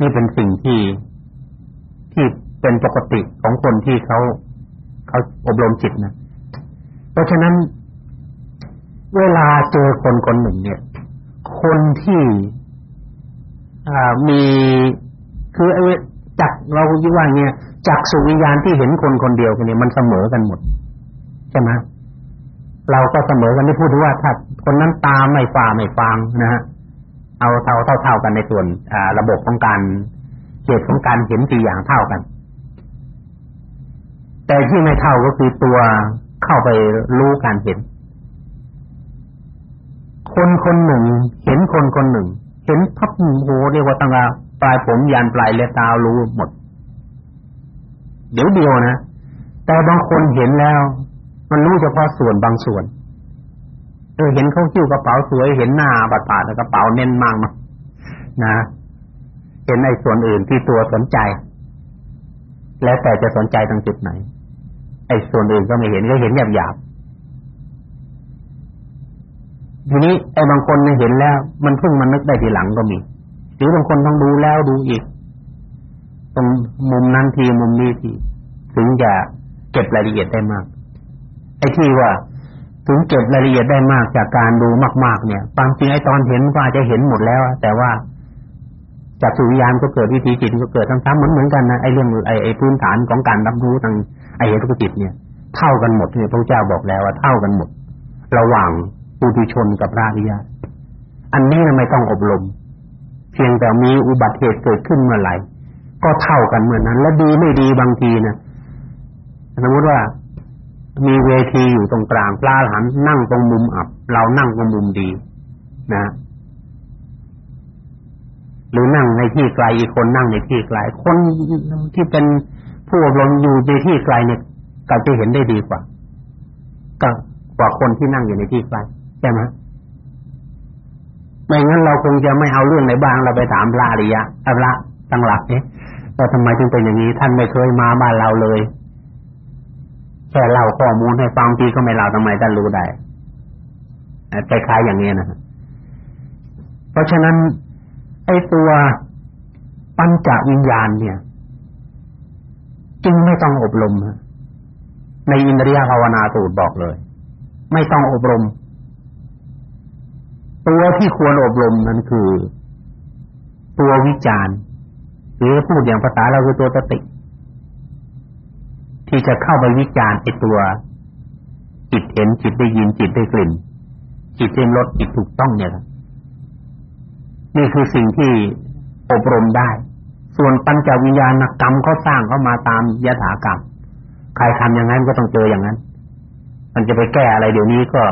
นี่เป็นสิ่งที่ที่เป็นปกติของคนที่เขาเขาอบรมจิตนะ เพราะฉะนั้น เวลาเจอคนคนหนึ่ง เนี่ย คนที่อ่ามีคือไอ้จักเราคิดว่าเนี่ยจักสุวิญญาณที่เห็นคนคนเดียวกันเนี่ยมันเสมอกันหมดใช่ไหมเราก็เสมอกันที่พูดถึงว่าถ้าคนนั้นตาไม่ฟ้าไม่ฟังนะฮะ เอาเท่าเท่ากันในส่วนระบบของการเกิดของการเห็นสี่อย่างเท่ากัน แต่ที่ไม่เท่าก็คือตัวเข้าไปรู้การเห็น คนคนหนึ่ง เห็นคนคนหนึ่ง เห็นพับโหเรียกว่าตั้งแต่ปลายผมยันปลายเล็บตารู้หมด เดี๋ยวเดียวนะแต่บางคนเห็นแล้ว มันรู้เฉพาะส่วนบางส่วน เออเห็นเขาคิ้วกระเป๋าสวยเห็นหน้าบัดปาดกระเป๋าเน้นมากนะนะเห็นในส่วนอื่นที่ตัวสนใจ แล้วแต่จะสนใจตรงจุดไหน ไอ้ส่วนอื่นก็ไม่เห็นก็เห็นหยาบๆทีนี้ไอ้บางคนเนี่ยเห็นแล้ว มันเพิ่งมานึกได้ทีหลังก็มีหรือบางคนต้องดูแล้วดูอีก ตรงมุมนั้นทีมุมนี้ทีถึงจะเก็บรายละเอียดได้มาก ไอ้ที่ว่า ถึงเก็บรายละเอียดได้มากจากการดูมากๆ เนี่ยความจริงไอ้ตอนเห็นก็อาจจะเห็นหมดแล้ว แต่ว่าจากสุวิญญาณก็เกิดวิธีจิตก็เกิดทั้งๆเหมือนเหมือนกันนะไอ้เรื่องไอ้ไอ้พื้นฐานของการรับรู้ทางไอ้เหตุจิตเนี่ย เท่ากันหมดเนี่ยพระเจ้าบอกแล้วว่าเท่ากันหมด ระหว่างปุถุชนกับพระอริยะอันนี้ไม่ต้องอบรม เพียงแต่มีอุบัติเหตุเกิดขึ้นเมื่อไหร่ก็เท่ากันเหมือนนั้น และดีไม่ดีบางทีนะสมมติว่า มีเวทีอยู่ตรงกลางปลาหันนั่งตรงมุมอับ เรานั่งตรงมุมดี นะหรือนั่งในที่ไกลอีกคนนั่งในที่ไกล คนที่เป็นผู้อบรมอยู่ในที่ไกลเนี่ยก็จะเห็นได้ดีกว่าก็กว่าคนที่นั่งอยู่ในที่ไกลใช่ไหมไม่งั้นเราคงจะไม่เอาเรื่องไหนบ้างเราไปถามพระอริยะพระตั้งหลักเอ๊ะว่าทำไมจึงเป็นอย่างนี้ท่านไม่เคยมาบ้านเราเลย ค่เล่าข้อมูลให้ฟังทีก็ไม่เล่าทำไมท่านรู้ได้คล้ายๆอย่างนี้นะเพราะฉะนั้นไอ้ตัวปัญจวิญญาณเนี่ย จึงไม่ต้องอบรมในอินทรียภาวนาสูตรบอกเลย ไม่ต้องอบรม ตัวที่ควรอบรมนั้นคือ ตัววิจารณ์หรือพูดอย่างภาษาเราคือตัวสติ ที่จะเข้าไปวิจารณ์ไอ้ตัว จิตเห็นจิตได้ยินจิตได้กลิ่น จิตเห็นรสจิตถูกต้องเนี่ยครับนี่คือสิ่งที่อบรมได้ ส่วนปัญจวิญญาณกรรมเขาสร้างเขามาตามยถากรรมใครทำอย่างนั้นก็ต้องเจออย่างนั้น มันจะไปแก้อะไรเดี๋ยวนี้ก็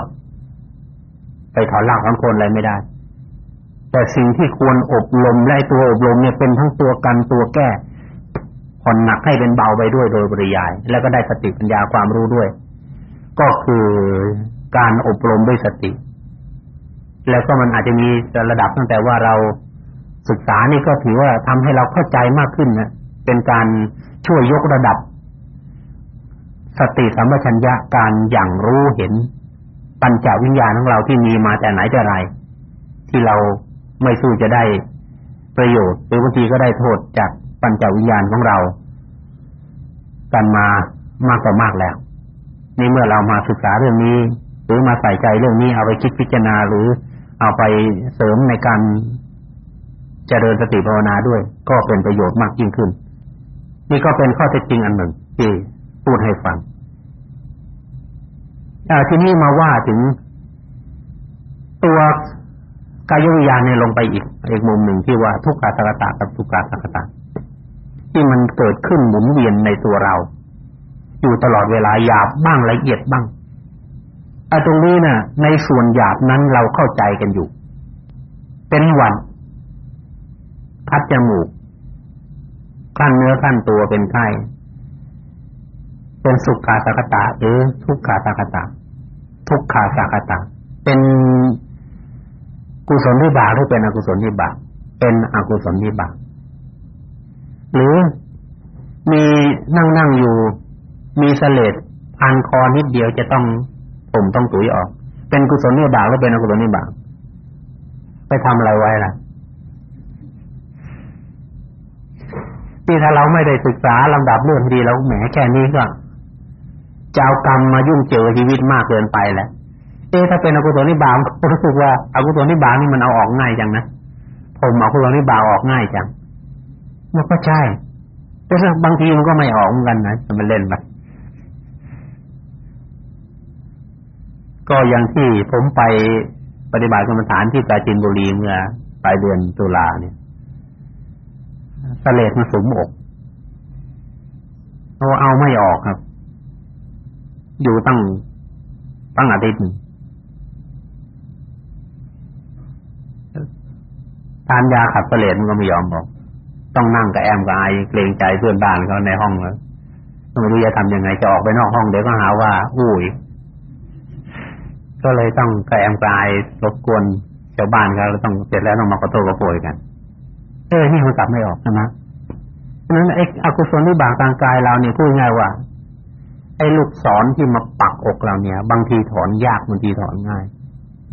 ไปถอนรากถอนโคนอะไรไม่ได้ แต่สิ่งที่ควรอบรมและตัวอบรมเนี่ยเป็นทั้งตัวกันตัวแก้ ผ่อนหนักให้เป็นเบาไปด้วยโดยปริยาย แล้วก็ได้สติปัญญาความรู้ด้วย ก็คือการอบรมด้วยสติ แล้วก็มันอาจจะมีระดับตั้งแต่ว่าเราศึกษานี่ก็ถือว่าทำให้เราเข้าใจมากขึ้นนะเป็นการช่วยยกระดับ สติสัมปชัญญะการอย่างรู้เห็น ปัญจวิญญาณของเราที่มีมาแต่ไหนแต่ไรที่เราไม่สู้จะได้ประโยชน์หรือบางทีก็ได้โทษจาก ปัญจวิญญาณของเรากันมามากกว่ามากแล้วนี่เมื่อเรามาศึกษาเรื่องนี้ หรือมาใส่ใจเรื่องนี้เอาไปคิดพิจารณาหรือเอาไปเสริมในการเจริญสติภาวนาด้วย ก็เป็นประโยชน์มากยิ่งขึ้น นี่ก็เป็นข้อเท็จจริงอันหนึ่งที่พูดให้ฟังทีนี้มาว่าถึงตัวกายวิญญาณเนี่ยลงไปอีกอีกมุมหนึ่งที่ว่าทุกขาสักตะกับทุกขาสักตะ ที่มันเกิดขึ้นหมุนเวียนในตัวเรา อยู่ตลอดเวลาหยาบบ้างละเอียดบ้างอตรงนี้นะ่ะ ในส่วนหยาบนั้นเราเข้าใจกันอยู่ เป็นหวัดคัดจมูกขั้นเนื้อขั้นตัวเป็นไข้เป็นสุขขาสักตะหรือทุกขาสักตะทุกขาสักตะเป็นกุศลวิบากหรือเป็นอกุศลวิบากเป็นอกุศลวิบาก หรือมีนั่งนั่งอยู่ มีเสลดพันคอนิดเดียวจะต้องผมต้องตุ๋ยออก เป็นกุศลนิบากหรือเป็นอกุศลนิบากไปทำอะไรไว้ล่ะที่ถ้าเราไม่ได้ศึกษาลำดับเรื่องดีแล้วแหมแค่นี้ก็จะเอากรรมมายุ่งเจอชีวิตมากเกินไปแหละเอ๊ถ้าเป็นอกุศลนิบาตก็รู้สึกว่าอกุศลนิบาตนี่มันเอาออกง่ายจังนะผมอกุศลนิบาตออกง่ายจัง มันก็ใช่แต่บางทีมันก็ไม่ออกเหมือนกันนะมันเล่นไปก็อย่างที่ผมไปปฏิบัติกรรมฐานที่ปราจีนบุรีเมื่อปลายเดือนตุลาเนี่ยสเลดมาสมอกเราเอาไม่ออกครับ อยู่ตั้งตั้งอาทิตย์ทานยาขับสเลดมันก็ไม่ยอมบอก ต้องนั่งกับแอมกับไอเกรงใจเพื่อนบ้านเขาในห้องแล้วไม่รู้จะทำยังไงจะออกไปนอกห้องเดี๋ยวก็หาว่าอู้ยก็เลยต้องกระแอมกายรบกวนชาวบ้านเขาแล้วต้องเสร็จแล้วต้องมาขอโทษขอโพยกัน เออนี่มันกลับไม่ออกนะฉะนั้นไอ้อกุศลวิบากทางกายเราเนี่ยพูดง่ายว่า ไอ้ลูกศรที่มาปักอกเราเนี่ย บางทีถอนยากบางทีถอนง่าย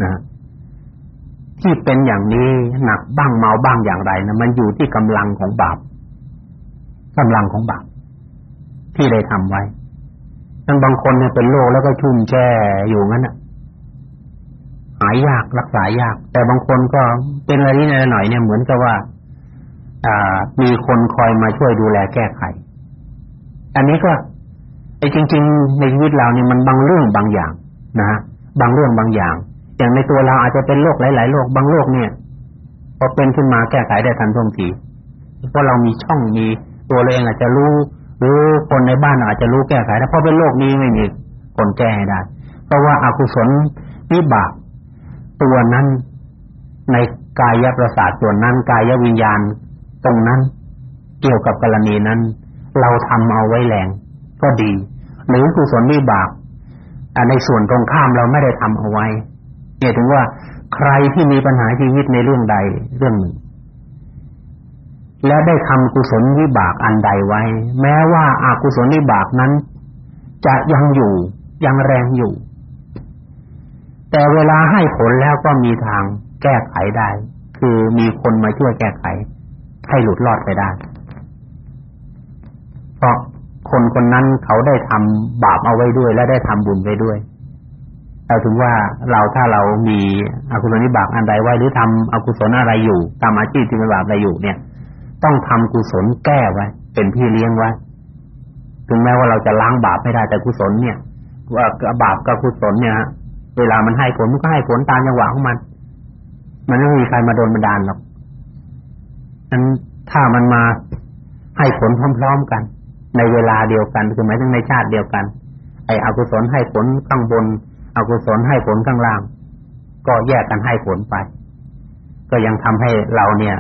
นะ ที่เป็นอย่างนี้หนักบ้างเมาบ้างอย่างไรนะมันอยู่ที่กำลังของบาปกำลังของบาปที่ได้ทำไว้ทั้งบางคนเนี่ยเป็นโรคแล้วก็ชุ่มแช่อยู่งั้นน่ะหายยากรักษายาก แต่บางคนก็เป็นอะไรนิดหน่อยเนี่ยเหมือนกับว่าอ่ามีคนคอยมาช่วยดูแลแก้ไข อันนี้ก็ไอ้จริง ๆ ในชีวิตเราเนี่ยมันบางเรื่องบางอย่างนะบางเรื่องบางอย่าง อย่างในตัวเราอาจจะเป็นโรคหลาย ๆโรคบางโรคเนี่ยพอเป็นขึ้นมาแก้ไขได้ทันท่วงทีเพราะเรามีช่องมีตัวเราเองอาจจะรู้หรือคนในบ้านอาจจะรู้แก้ไขแต่พอเป็นโรคนี้ไม่มีคนแก้ให้ได้ เพราะว่าอากุศลวิบากตัวนั้นในกายประสาทส่วนนั้นกายวิญญาณตรงนั้นเกี่ยวกับกรณีนั้น เราทำเอาไว้แรงก็ดี หรือกุศลวิบากในส่วนตรงข้ามเราไม่ได้ทำเอาไว้ เนี่ยถึงว่าใครที่มีปัญหาชีวิตในเรื่องใดเรื่องหนึ่งและได้ทำกุศลวิบากอันใดไว้ แม้ว่าอากุศลวิบากนั้น จะยังอยู่ยังแรงอยู่ แต่เวลาให้ผลแล้วก็มีทางแก้ไขได้ คือมีคนมาช่วยแก้ไข ให้หลุดรอดไปได้ เพราะคนคนนั้นเขาได้ทำบาปเอาไว้ด้วย และได้ทำบุญไว้ด้วย เราถึงว่าเราถ้าเรามีอกุศลนิบากอันใดไว้หรือทำอกุศลอะไรอยู่ทำอาชีพที่เป็นบาปอะไรอยู่เนี่ย ต้องทำกุศลแก้ไว้ เป็นพี่เลี้ยงไว้ ถึงแม้ว่าเราจะล้างบาปไม่ได้แต่กุศลเนี่ยว่าบาปกับกุศลเนี่ยเวลามันให้ผลมันก็ให้ผลตามจังหวะของมัน มันไม่มีใครมาโดนบันดาลหรอกนั้นถ้ามันมาให้ผลพร้อมๆกัน ในเวลาเดียวกันคือหมายถึงในชาติเดียวกัน ไอ้อกุศลให้ผลข้างบน อกุศลให้ผลข้างล่าง ก็แยกกันให้ผลไป ก็ยังทำให้เราเนี่ย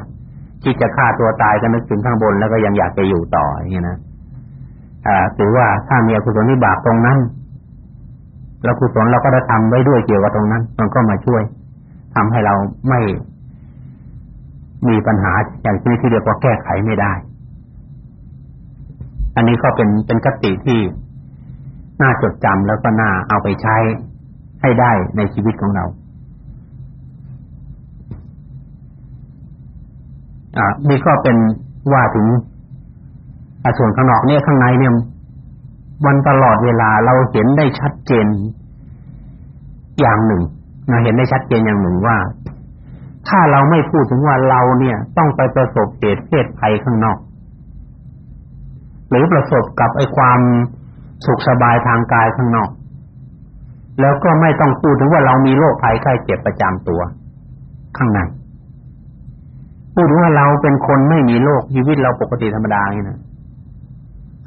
ที่จะฆ่าตัวตายก็นึกถึงข้างบนแล้วก็ยังอยากจะอยู่ต่ออย่างนี้นะถือว่าถ้ามีอกุศลนิบากตรงนั้นแล้วกุศลเราก็ได้ทำไว้ด้วยเกี่ยวกับตรงนั้น มันก็มาช่วยทำให้เราไม่มีปัญหาอย่างที่ที่เรียกว่าแก้ไขไม่ได้ อันนี้ก็เป็นเป็นกติที่น่าจดจำแล้วก็น่าเอาไปใช้ ให้ได้ในชีวิตของเราอ่านี่ก็เป็นว่าถึงส่วนข้างนอกเนี่ยข้างในเนี่ยวันตลอดเวลาเราเห็นได้ชัดเจนอย่างหนึ่งเราเห็นได้ชัดเจนอย่างหนึ่งว่า ถ้าเราไม่พูดถึงว่าเราเนี่ย ต้องไปประสบเหตุเพศภัยข้างนอก หรือประสบกับไอ้ความสุขสบายทางกายข้างนอก แล้วก็ไม่ต้องพูดถึงว่าเรามีโรคภัยไข้เจ็บประจำตัว ข้างในพูดถึงว่าเราเป็นคนไม่มีโรคชีวิตเราปกติธรรมดาอย่างนี้นะ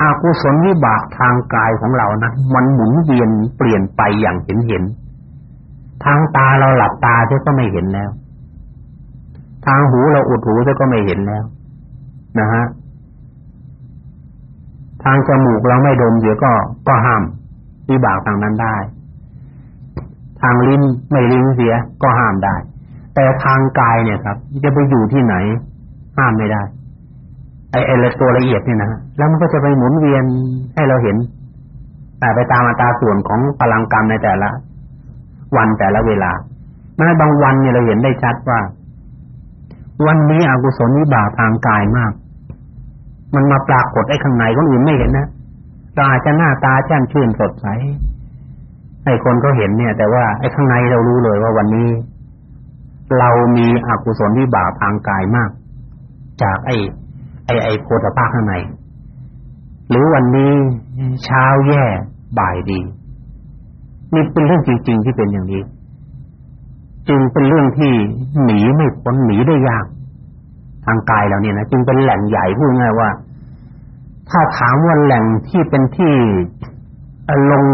อากุศลวิบากทางกายของเรานะมันหมุนเวียนเปลี่ยนไปอย่างเห็นเห็นทางตาเราหลับตาเจ้าก็ไม่เห็นแล้ว ทางหูเราอุดหูเจ้าก็ไม่เห็นแล้ว นะฮะทางจมูกเราไม่ดมเดี๋ยวก็ก็ห้ามวิบากทางนั้นได้ ทางลิ้นไม่ลิ้นเสียก็ห้ามได้ แต่ทางกายเนี่ยครับจะไปอยู่ที่ไหน ห้ามไม่ได้ไอ้ไอ้ตัวละเอียดเนี่ยนะแล้วมันก็จะไปหมุนเวียนให้เราเห็นแต่ไปตามอัตราส่วนของพลังกรรมในแต่ละ วันแต่ละเวลาแม้บางวันเนี่ยเราเห็นได้ชัดว่า วันนี้อกุศลนิบาทางกายมาก มันมาปรากฏไอ้ข้างในคนอื่นไม่เห็นนะเราอาจจะหน้าตาแจ่มชื่นสดใส ให้คนก็เห็นเนี่ย แต่ว่าไอ้ข้างในเรารู้เลยว่าวันนี้ เรามีอกุศลวิบากทางกายมาก จากไอ้ ไอ้ไอ้โพธภาคข้างใน หรือวันนี้เช้าแย่บ่ายดีนี่เป็นเรื่องจริง ๆ ที่เป็นอย่างนี้ จึงเป็นเรื่องที่หนีไม่พ้นหนีได้ยากทางกายเราเนี่ยนะจึงเป็นแหล่งใหญ่พูดง่ายว่า ถ้าถามว่าแหล่งที่เป็นที่ ลง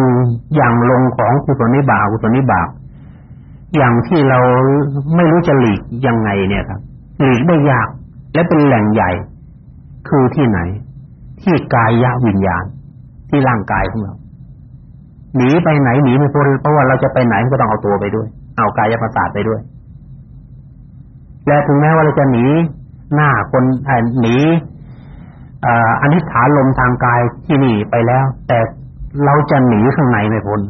อย่างลงของกุศลนิบาตกุศลนิบาตอย่างที่เราไม่รู้จะหลีกยังไงเนี่ยครับ หลีกได้ยาก และเป็นแหล่งใหญ่ คือที่ไหน ที่กายวิญญาณ ที่ร่างกายของเราหนีไปไหนหนีไม่พ้นเพราะว่าเราจะไปไหนก็ต้องเอาตัวไปด้วย เอากายประสาทไปด้วย และถึงแม้ว่าเราจะหนีหน้าคนหนีอนิฐานลมทางกายที่นี่ไปแล้ว แต่ เราจะหนีข้างในไม่พ้น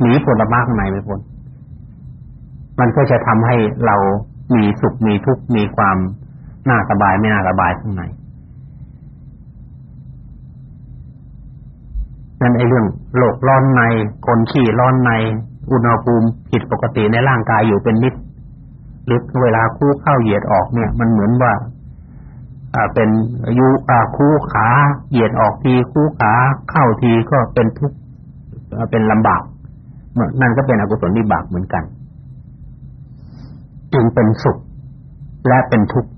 หนีผลมากข้างในไม่พ้นมันก็จะทำให้เรามีสุขมีทุกข์มีความน่าสบายไม่น่าสบายข้างในนั่นไอ้เรื่องโรคร้อนในคนขี้ร้อนใน อุณหภูมิผิดปกติในร่างกายอยู่เป็นนิดหรือเวลาคู่เข้าเหยียดออกเนี่ย มันเหมือนว่า เป็นยูอ่าคู่ขาเหยียดออกทีคู่ขาเข้าทีก็เป็นทุกข์เป็นลำบากนั่นก็เป็นอกุศลวิบากเหมือนกัน จึงเป็นสุขและเป็นทุกข์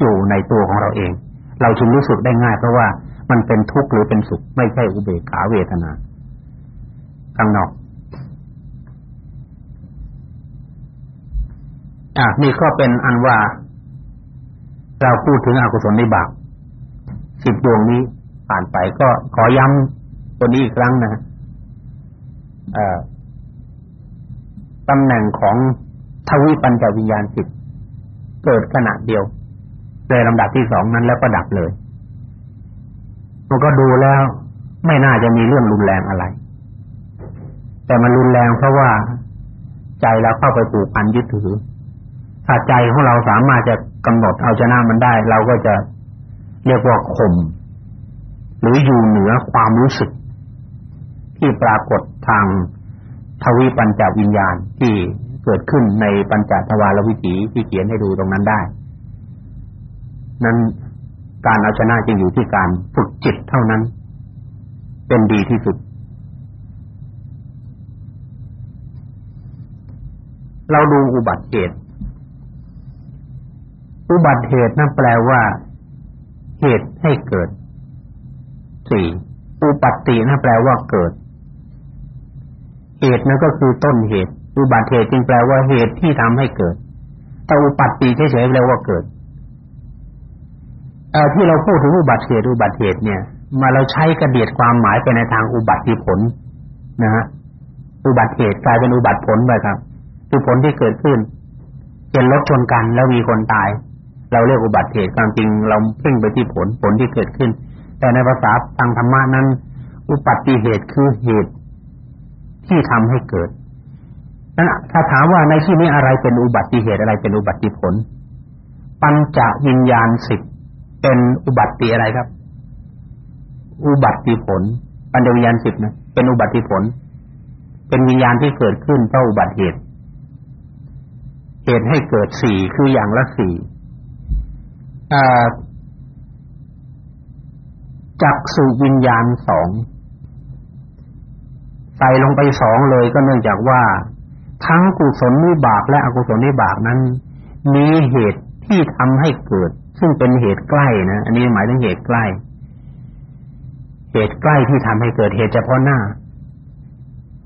อยู่ในตัวของเราเอง เราจึงรู้สึกได้ง่ายเพราะว่ามันเป็นทุกข์หรือเป็นสุข ไม่ใช่อุเบกขาเวทนาข้างนอกอะนี่ก็เป็นอันว่า เราพูดถึงอกุศลในบาปสิบดวงนี้ผ่านไปก็ขอย้ำตัวนี้อีกครั้งนะตำแหน่งของทวิปัญจวิญญาณสิบเกิดขณะเดียวในลำดับที่สองนั้นแล้วก็ดับเลยมันก็ดูแล้วไม่น่าจะมีเรื่องรุนแรงอะไร แต่มันรุนแรงเพราะว่าใจเราเข้าไปผูกพันยึดถือถ้าใจของเราสามารถจะ กำหนดเอาชนะมันได้ เราก็จะเรียกว่าข่มหรืออยู่เหนือความรู้สึก ที่ปรากฏทางทวีปัญจวิญญาณที่เกิดขึ้นในปัญจทวารวิถีที่เขียนให้ดูตรงนั้นได้ นั้นการเอาชนะจึงอยู่ที่การฝึกจิตเท่านั้น เป็นดีที่สุด เราดูอุบัติเหตุ อุบัติเหตุนั่นแปลว่า เหตุให้เกิดสี่อุปัตินั่นแปลว่าเกิด เหตุนั่นก็คือต้นเหตุ อุบัติเหตุจึงแปลว่าเหตุที่ทำให้เกิด แต่อุปัติเฉยๆแปลว่าเกิดเอ่อที่เราพูดถึงอุบัติเหตุอุบัติเหตุเนี่ย มาเราใช้กระเดียดความหมายไปในทางอุบัติผลนะฮะอุบัติเหตุกลายเป็นอุบัติผลไปครับคือผลที่เกิดขึ้นเป็นรถชนกันแล้วมีคนตาย เราเรียกอุบัติเหตุความจริงเราเพ่งไปที่ผลผลที่เกิดขึ้น แต่ในภาษาทางธรรมะนั้น อุบัติเหตุคือเหตุที่ทำให้เกิดนั้นถ้าถามว่าในที่นี้อะไรเป็นอุบัติเหตุอะไรเป็นอุบัติผล ปัญจวิญญาณสิบเป็นอุบัติอะไรครับ อุบัติผล ปัญญวิญญาณสิบนะเป็นอุบัติผล เป็นวิญญาณที่เกิดขึ้นเพราะอุบัติเหตุ เหตุให้เกิดสี่คืออย่างละสี่ จักสุวิญญาณสองใส่ลงไปสองเลยก็เนื่องจากว่า ทั้งกุศลนิบากและอกุศลนิบากนั้น มีเหตุที่ทำให้เกิด ซึ่งเป็นเหตุใกล้นะอันนี้หมายถึงเหตุใกล้ เหตุใกล้ที่ทำให้เกิดเหตุเฉพาะหน้า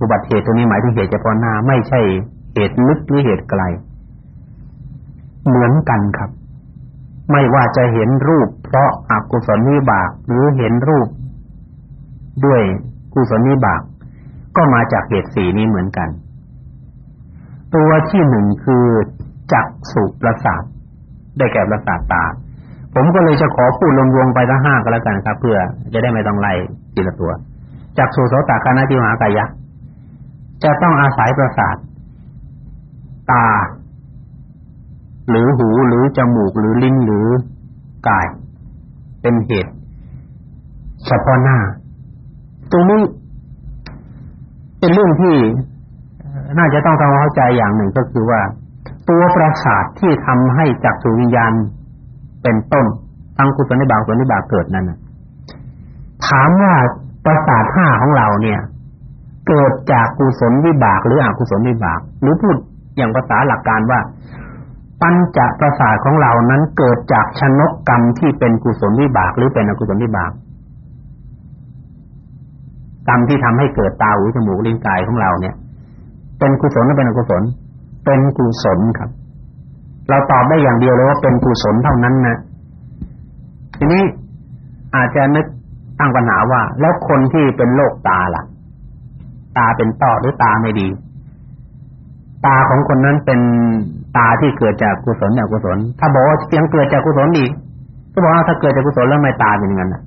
อุบัติเหตุตรงนี้หมายถึงเหตุเฉพาะหน้า ไม่ใช่เหตุลึกหรือเหตุไกล เหมือนกันครับ ไม่ว่าจะเห็นรูป เพราะอกุศลนิบากหรือเห็นรูป ด้วยกุศลนิบากก็มาจากเหตุสีนี้เหมือนกัน ตัวที่หนึ่งคือจักสุประสาทได้แก่ประสาทตา ผมก็เลยจะขอพูดรวมๆไปทั้งห้าก็แล้วกันครับ เพื่อจะได้ไม่ต้องไล่ทีละตัวจากสุโสตคานาติมหากายะจะต้องอาศัยประสาท ตา หรือหูหรือจมูกหรือลิ้นหรือกาย เป็นเหตุเฉพาะหน้า ตรงนี้เป็นเรื่องที่น่าจะต้องทำเข้าใจอย่างหนึ่งก็คือว่า ตัวประสาทที่ทำให้จักสุวิญญาณเป็นต้นทั้งกุศลนิบาตกุศลนิบาตเกิดนั้นถามว่าประสาทห้าของเราเนี่ย เกิดจากกุศลวิบากหรืออกุศลวิบาก หรือพูดอย่างภาษาหลักการว่า ปัญจประสาทของเรานั้นเกิดจากชนกกรรมที่เป็นกุศลวิบากหรือเป็นอกุศลวิบาก กรรมที่ทำให้เกิดตาหูจมูกลิ้นกายของเราเนี่ย เป็นกุศลหรือเป็นอกุศล เป็นกุศลครับ เราตอบได้อย่างเดียวเลยว่าเป็นกุศลเท่านั้นนะทีนี้อาจจะนึกตั้งปัญหาว่า แล้วคนที่เป็นโรคตาล่ะ ตาเป็นต้อหรือตาไม่ดี ตาของคนนั้นเป็น ตาที่เกิดจากกุศลอกุศล ถ้าบอกว่าเพียงเกิดจากกุศลอีกก็บอกว่าถ้าเกิดจากกุศลแล้วไม่ตาเป็นยังไงนะ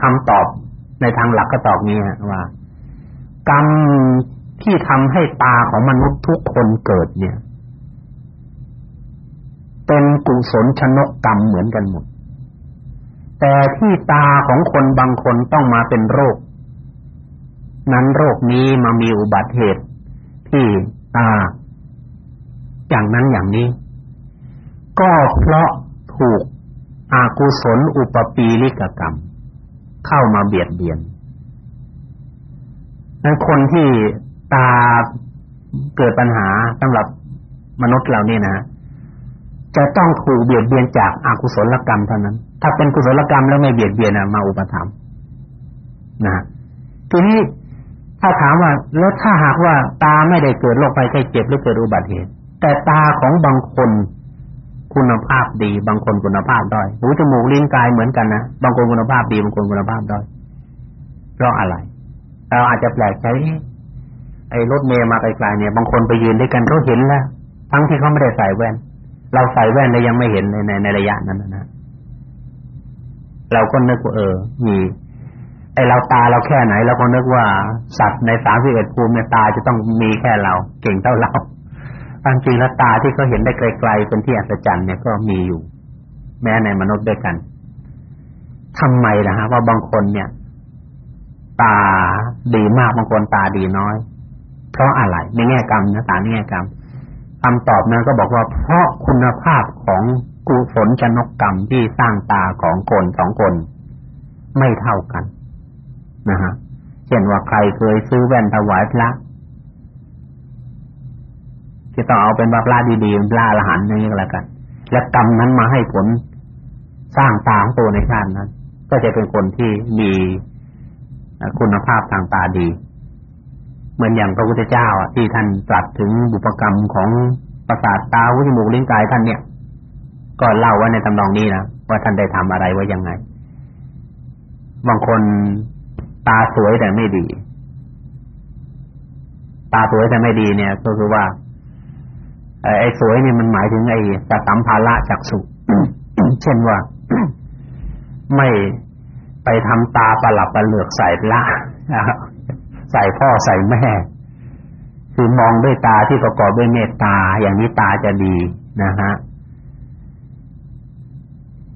คำตอบในทางหลักก็ตอบนี้ว่า กรรมที่ทำให้ตาของมนุษย์ทุกคนเกิดเนี่ย เป็นกุศลชนกกรรมเหมือนกันหมด แต่ที่ตาของคนบางคนต้องมาเป็นโรค นั้นโรคนี้มามีอุบัติเหตุที่ตา อย่างนั้นอย่างนี้ ก็เพราะถูกอากุศลอุปปีลิกกรรม เข้ามาเบียดเบียนนั้นคนที่ตาเกิดปัญหาสำหรับมนุษย์เรานี่นะจะต้องถูกเบียดเบียนจากอากุศลกรรมเท่านั้น ถ้าเป็นกุศลกรรมแล้วไม่เบียดเบียนนะมาอุปถัมภ์นะทีนี้ถ้าถามว่าแล้วถ้าหากว่าตาไม่ได้เกิดโรคภัยไข้เจ็บหรือเกิดอุบัติเหตุ แต่ตาของบางคนคุณภาพดี บางคนคุณภาพด้อยหูจมูกลิ้นกายเหมือนกันนะบางคนคุณภาพดีบางคนคุณภาพด้อยเพราะอะไรเราอาจจะแปลกใจไอ้รถเมย์มาไกลๆเนี่ย บางคนไปยืนด้วยกันเขาเห็นแล้วทั้งที่เขาไม่ได้ใส่แว่น เราใส่แว่นแล้วยังไม่เห็นในในในระยะนั้นนะเราก็นึกว่าเออมีไอเราตาเราแค่ไหนเราก็นึกว่าสัตว์ในสามสิบเอ็ดภูมิในตาจะต้องมีแค่เรา เก่งเท่าเรา ความจริงแล้วตาที่เขาเห็นได้ไกลๆเป็นที่อัศจรรย์เนี่ยก็มีอยู่ แม้ในมนุษย์ด้วยกันทำไมล่ะฮะว่าบางคนเนี่ย ตาดีมากบางคนตาดีน้อย เพราะอะไรในแง่กรรมนะตาในแง่กรรมคำตอบนั้นก็บอกว่าเพราะคุณภาพของกุศลชนกกรรมที่สร้างตาของคนสองคน ไม่เท่ากันนะฮะเช่นว่าใครเคยซื้อแว่นถวายพระ จะต้องเอาเป็นว่าพระดีๆพระอรหันต์อย่างนี้ก็แล้วกัน และกรรมนั้นมาให้ผลสร้างตาของตัวในชาตินั้น ก็จะเป็นคนที่มีคุณภาพทางตาดี เหมือนอย่างพระพุทธเจ้าที่ท่านตรัสถึงบุพกรรมของประสาทตาหูจมูกลิ้นกายท่านเนี่ย ก็เล่าไว้ในตำนองนี้นะว่าท่านได้ทำอะไรไว้ยังไง บางคนตาสวยแต่ไม่ดี ตาสวยแต่ไม่ดีเนี่ย ก็คือว่า ไอ้สวยเนี่ยมันหมายถึงไอ้จะสัมภาระจักสุเช่นว่า ไม่ไปทำตาประหลับประเหลือกใส่ละใส่พ่อใส่แม่ คือมองด้วยตาที่ประกอบด้วยเมตตา อย่างนี้ตาจะดีนะฮะ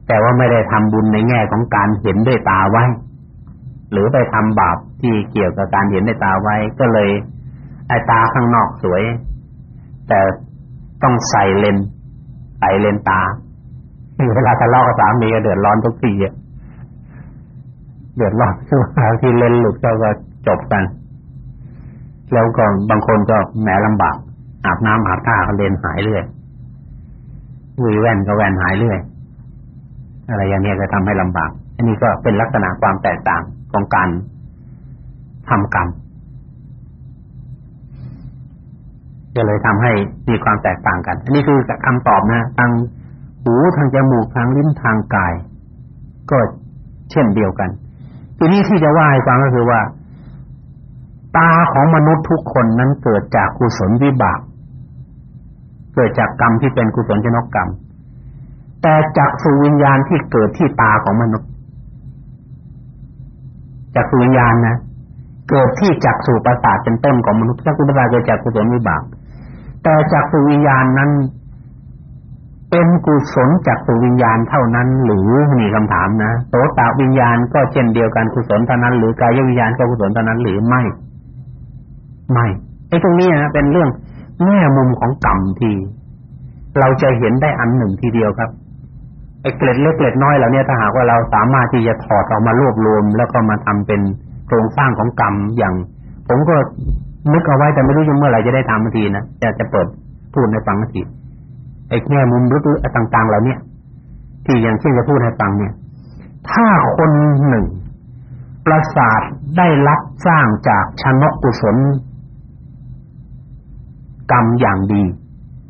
แต่ว่าไม่ได้ทำบุญในแง่ของการเห็นด้วยตาไว้ หรือไปทำบาปที่เกี่ยวกับการเห็นด้วยตาไว้ ก็เลยไอ้ตาข้างนอกสวย แต่ ต้องใส่เลนใส่เลนตาเวลาทะเลาะกับสามีเดือดร้อนทุกทีอะเดือดร้อนทุกครั้งที่เลนหลุดก็จบกัน แล้วก็บางคนก็แหมลำบาก อาบน้ำอาบท่าก็เลนหายเรื่อยวีแว่นก็แว่นหายเรื่อยอะไรอย่างนี้ก็ทำให้ลำบาก อันนี้ก็เป็นลักษณะความแตกต่างของการทำกรรม ก็เลยทำให้มีความแตกต่างกัน อันนี้คือคำตอบนะทางหูทางจมูกทางลิ้นทางกาย ก็เช่นเดียวกัน ทีนี้ที่จะว่าให้ฟังก็คือว่า ตาของมนุษย์ทุกคนนั้นเกิดจากกุศลวิบาก เกิดจากกรรมที่เป็นกุศลชนกกรรม แต่จากสุวิญญาณที่เกิดที่ตาของมนุษย์จากสุวิญญาณนะเกิดที่จากสู่ประสาทเป็นต้นของมนุษย์จากกุศลเกิดจากกุศลวิบาก แต่จากสุวิญญาณนั้น เป็นกุศลจากสุวิญญาณเท่านั้น หรือนี่คำถามนะโสตวิญญาณก็เช่นเดียวกันกุศลเท่านั้น หรือกายวิญญาณก็กุศลเท่านั้นหรือไม่ ไม่ไอ้ตรงนี้นะเป็นเรื่องแง่มุมของกรรมที่เราจะเห็นได้อันหนึ่งทีเดียวครับไอ้เกล็ดเล็กเกล็ดน้อยเหล่านี้ถ้าหากว่าเราสามารถที่จะถอดออกมารวบรวม แล้วก็มาทำเป็นโครงสร้างของกรรมอย่าง ผมก็ นึกเอาไว้แต่ไม่รู้ยังเมื่อไหร่จะได้ทำทีนะจะจะเปิดพูดในฟังทีไอ้แง่มุมลึกๆต่างๆเหล่านี้ที่อย่างเช่นจะพูดให้ฟังเนี่ย ถ้าคนหนึ่ง ประสาทได้รับสร้างจากชนกกุศลกรรมอย่างดี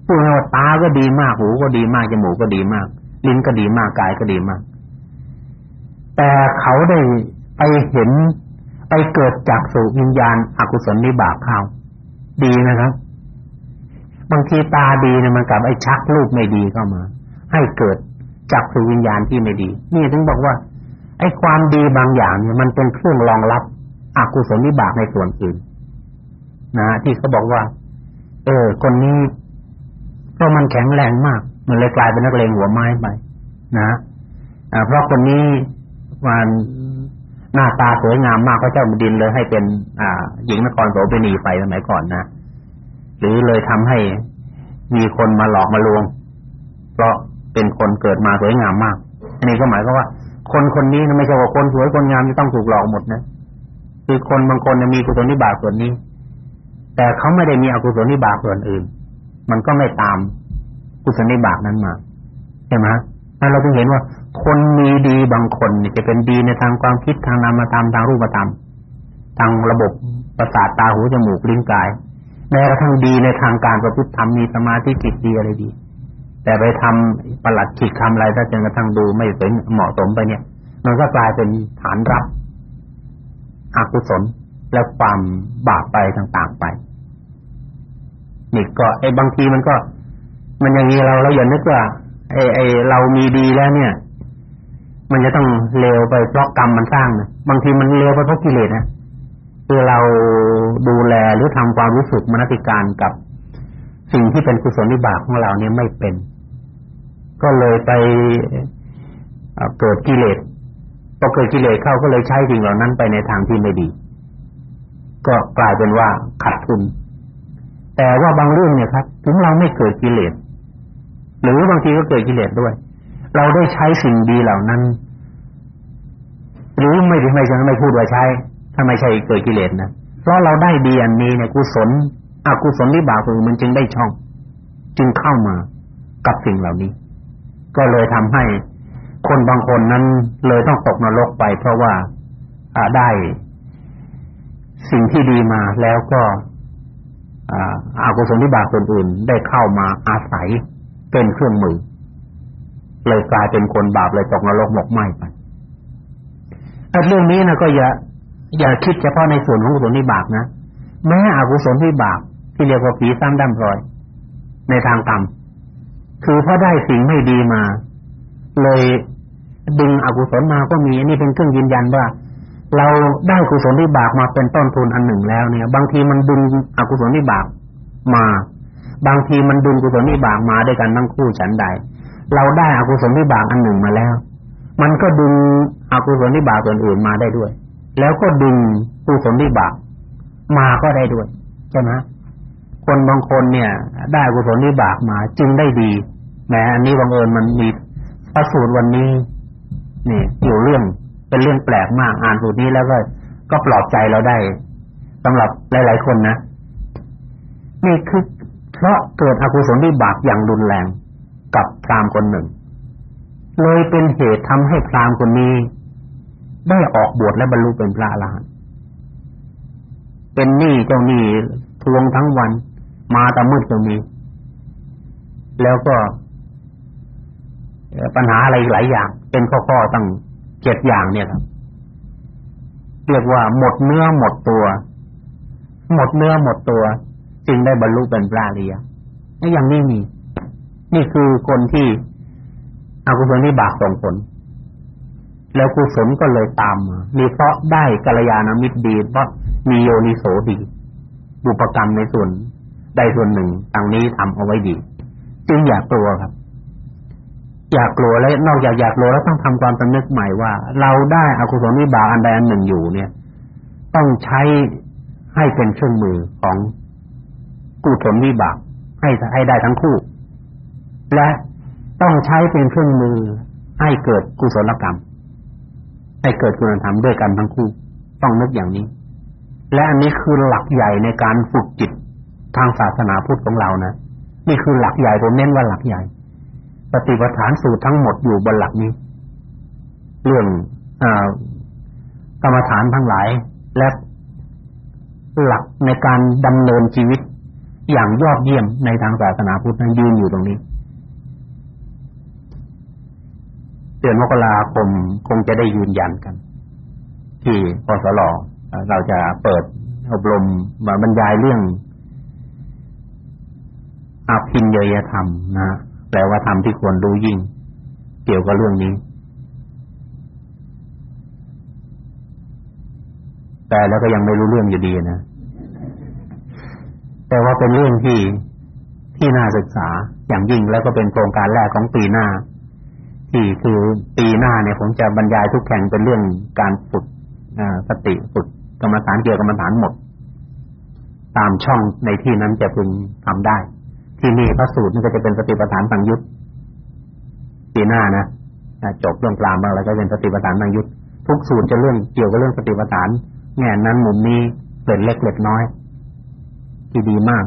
พูดง่ายว่าตาก็ดีมากหูก็ดีมากจมูกก็ดีมาก ลิ้นก็ดีมากกายก็ดีมาก แต่เขาได้ไปเห็น ไปเกิดจากสู่วิญญาณอกุศลนิบาตเขาดีนะครับบางทีตาดีเนี่ยมันกับไอ้ชักรูปไม่ดีเข้ามา ให้เกิดจากสู่วิญญาณที่ไม่ดี นี่ถึงบอกว่า ไอ้ความดีบางอย่างเนี่ยมันเป็นเครื่องรองรับอกุศลนิบาตในส่วนอื่น นะที่เขาบอกว่า เออ คนนี้เพราะมันแข็งแรงมาก มันเลยกลายเป็นนักเลงหัวไม้ไปนะอ่าเพราะคนนี้มัน หน้าตาสวยงามมากพระเจ้าแผ่นดินเลยให้เป็นอ่าหญิงนครโสเภณีไปสมัยก่อนนะหรือเลยทำให้มีคนมาหลอกมาลวง เพราะเป็นคนเกิดมาสวยงามมาก อันนี้ก็หมายความว่า คนคนนี้ไม่ใช่ว่าคนสวยคนงามจะต้องถูกหลอกหมดนะคือคนบางคนมีกุศลนิบาตส่วนนี้ แต่เขาไม่ได้มีอกุศลนิบาตส่วนอื่น มันก็ไม่ตามกุศลนิบาตนั้นมาใช่ไหม นั้นเราจึงเห็นว่าคนมีดีบางคนนี่จะเป็นดีในทางความคิดทางนามธรรมทางรูปธรรมทางระบบประสาทตาหูจมูกลิ้นกายแม้กระทั่งดีในทางการประพฤติธรรมมีสมาธิจิตดีอะไรดี แต่ไปทำประหลัดขีดคำอะไรถ้าจนกระทั่งดูไม่เป็นเหมาะสมไปเนี่ย มันก็กลายเป็นฐานรับอกุศลและความบาปไปต่างๆไปนี่ก็ไอ้บางทีมันก็ มันอย่างนี้เราเราอย่านึกว่า ไอ้ไอ้เรามีดีแล้วเนี่ย มันจะต้องเลวไปเพราะกรรมมันสร้างนะบางทีมันเลวไปเพราะกิเลสนะคือเราดูแลหรือทำความรู้สึกมนติการกับสิ่งที่เป็นกุศลวิบากของเราเนี่ยไม่เป็น ก็เลยไปเกิดกิเลสพอเกิดกิเลสเข้าก็เลยใช้สิ่งเหล่านั้นไปในทางที่ไม่ดี ก็กลายเป็นว่าขาดทุนแต่ว่าบางเรื่องเนี่ยครับ ถึงเราไม่เกิดกิเลส หรือบางทีก็เกิดกิเลสด้วย เราได้ใช้สิ่งดีเหล่านั้น หรือไม่ไม่ใช่ไม่พูดว่าใช้ถ้าไม่ใช่เกิดกิเลสนะเพราะเราได้ดีอันนี้เนี่ยกุศลอกุศลวิบากมันจึงได้ช่อง จึงเข้ามากับสิ่งเหล่านี้ ก็เลยทำให้คนบางคนนั้นเลยต้องตกนรกไป เพราะว่าอาได้สิ่งที่ดีมาแล้วก็อ่าอากุศลวิบากคนอื่นได้เข้ามาอาศัย เป็นเครื่องมือ เลยกลายเป็นคนบาปเลยตกนรกหมกไหม้ไปแต่เรื่องนี้นะก็อย่า อย่าคิดเฉพาะในส่วนของกุศลวิบากนะแม้อกุศลวิบากที่เรียกว่าผีซ้ำดำรอย ในทางกรรมคือเพราะได้สิ่งไม่ดีมา เลยดึงอกุศลมาก็มีนี่เป็นเครื่องยืนยันว่า เราได้กุศลวิบากมาเป็นต้นทุนอันหนึ่งแล้วเนี่ย บางทีมันดึงอกุศลวิบากมา บางทีมันดึงกุศลวิบากมาด้วยกันทั้งคู่ฉันใด เราได้อกุศลวิบากอันหนึ่งมาแล้ว มันก็ดึงอกุศลวิบากอื่นมาได้ด้วย แล้วก็ดึงกุศลวิบากมาก็ได้ด้วยใช่ไหมคนบางคนเนี่ย ได้กุศลวิบากมา จึงได้ดีแม้อันนี้บังเอิญมันมีพระสูตรวันนี้นี่อยู่เรื่องเป็นเรื่องแปลกมากอ่านสูตรนี้แล้วก็ก็ปลอบใจเราได้สำหรับหลาย ๆ คนนะนี่คือ เพราะเกิดอกุศลวิบากอย่างรุนแรงกับพรามคนหนึ่ง เลยเป็นเหตุทำให้พรามคนนี้ ได้ออกบวชและบรรลุเป็นพระอรหันต์เป็นหนี้เจ้าหนี้ทวงทั้งวัน มาแต่มืดตรงนี้แล้วก็ ปัญหาอะไรหลายอย่าง เป็นข้อๆตั้งเจ็ดอย่างเนี่ยครับเรียกว่าหมดเนื้อหมดตัว หมดเนื้อหมดตัว จึงได้บรรลุเป็นพระอริยะนี่ย่างนี้มี นี่คือคนที่อากุศลนิบากส่งผล แล้วกุศลก็เลยตามมามีเพราะได้กัลยาณมิตรดีเพราะมีโยนิโสดีบุปกรรมในส่วนใดส่วนหนึ่งทางนี้ทำเอาไว้ดี จึงอยากลัวครับ อยากกลัวและนอกจากอยากกลัวแล้วต้องทำความสำนึกใหม่ว่า เราได้อกุศลวิบากอันใดอันหนึ่งอยู่เนี่ย ต้องใช้ให้เป็นเครื่องมือของ กุศลวิบากให้ให้ได้ทั้งคู่ และต้องใช้เป็นเครื่องมือให้เกิดกุศลกรรม ให้เกิดคุณธรรมด้วยกันทั้งคู่ ต้องนึกอย่างนี้ และอันนี้คือหลักใหญ่ในการฝึกจิตทางศาสนาพุทธของเรานะนี่คือหลักใหญ่ผมเน้นว่าหลักใหญ่ปฏิปทานสูตรทั้งหมดอยู่บนหลักนี้ เรื่องอกรรมฐานทั้งหลายและหลักในการดำเนินชีวิต อย่างยอดเยี่ยมในทางศาสนาพุทธนั้นยืนอยู่ตรงนี้เดือนมกราคมคงจะได้ยืนยันกัน ที่พสลเราจะเปิดอบรมบรรยายเรื่องอาภินยยธรรมนะแปลว่าธรรมที่ควรรู้ยิ่ง เกี่ยวกับเรื่องนี้ แต่แล้วก็ยังไม่รู้เรื่องอยู่ดีนะ แต่ว่าเป็นเรื่องที่ที่น่าศึกษาอย่างยิ่งแล้วก็เป็นโครงการแรกของปีหน้า ที่คือปีหน้าเนี่ยผมจะบรรยายทุกแข่งเป็นเรื่องการฝึกสติฝึกกรรมฐานเกี่ยวกับกรรมฐานหมด ตามช่องในที่นั้นจะพึงทำได้ ที่นี่พระสูตรนี่ก็จะเป็นสติปัฏฐานสังยุตปีหน้านะจบเรื่องกลางบ้างแล้วก็เป็นสติปัฏฐานสังยุตทุกสูตรจะเรื่องเกี่ยวกับเรื่องสติปัฏฐานแง่นั้นมุมนี้เล็กเล็กเล็กน้อย ที่ดีมาก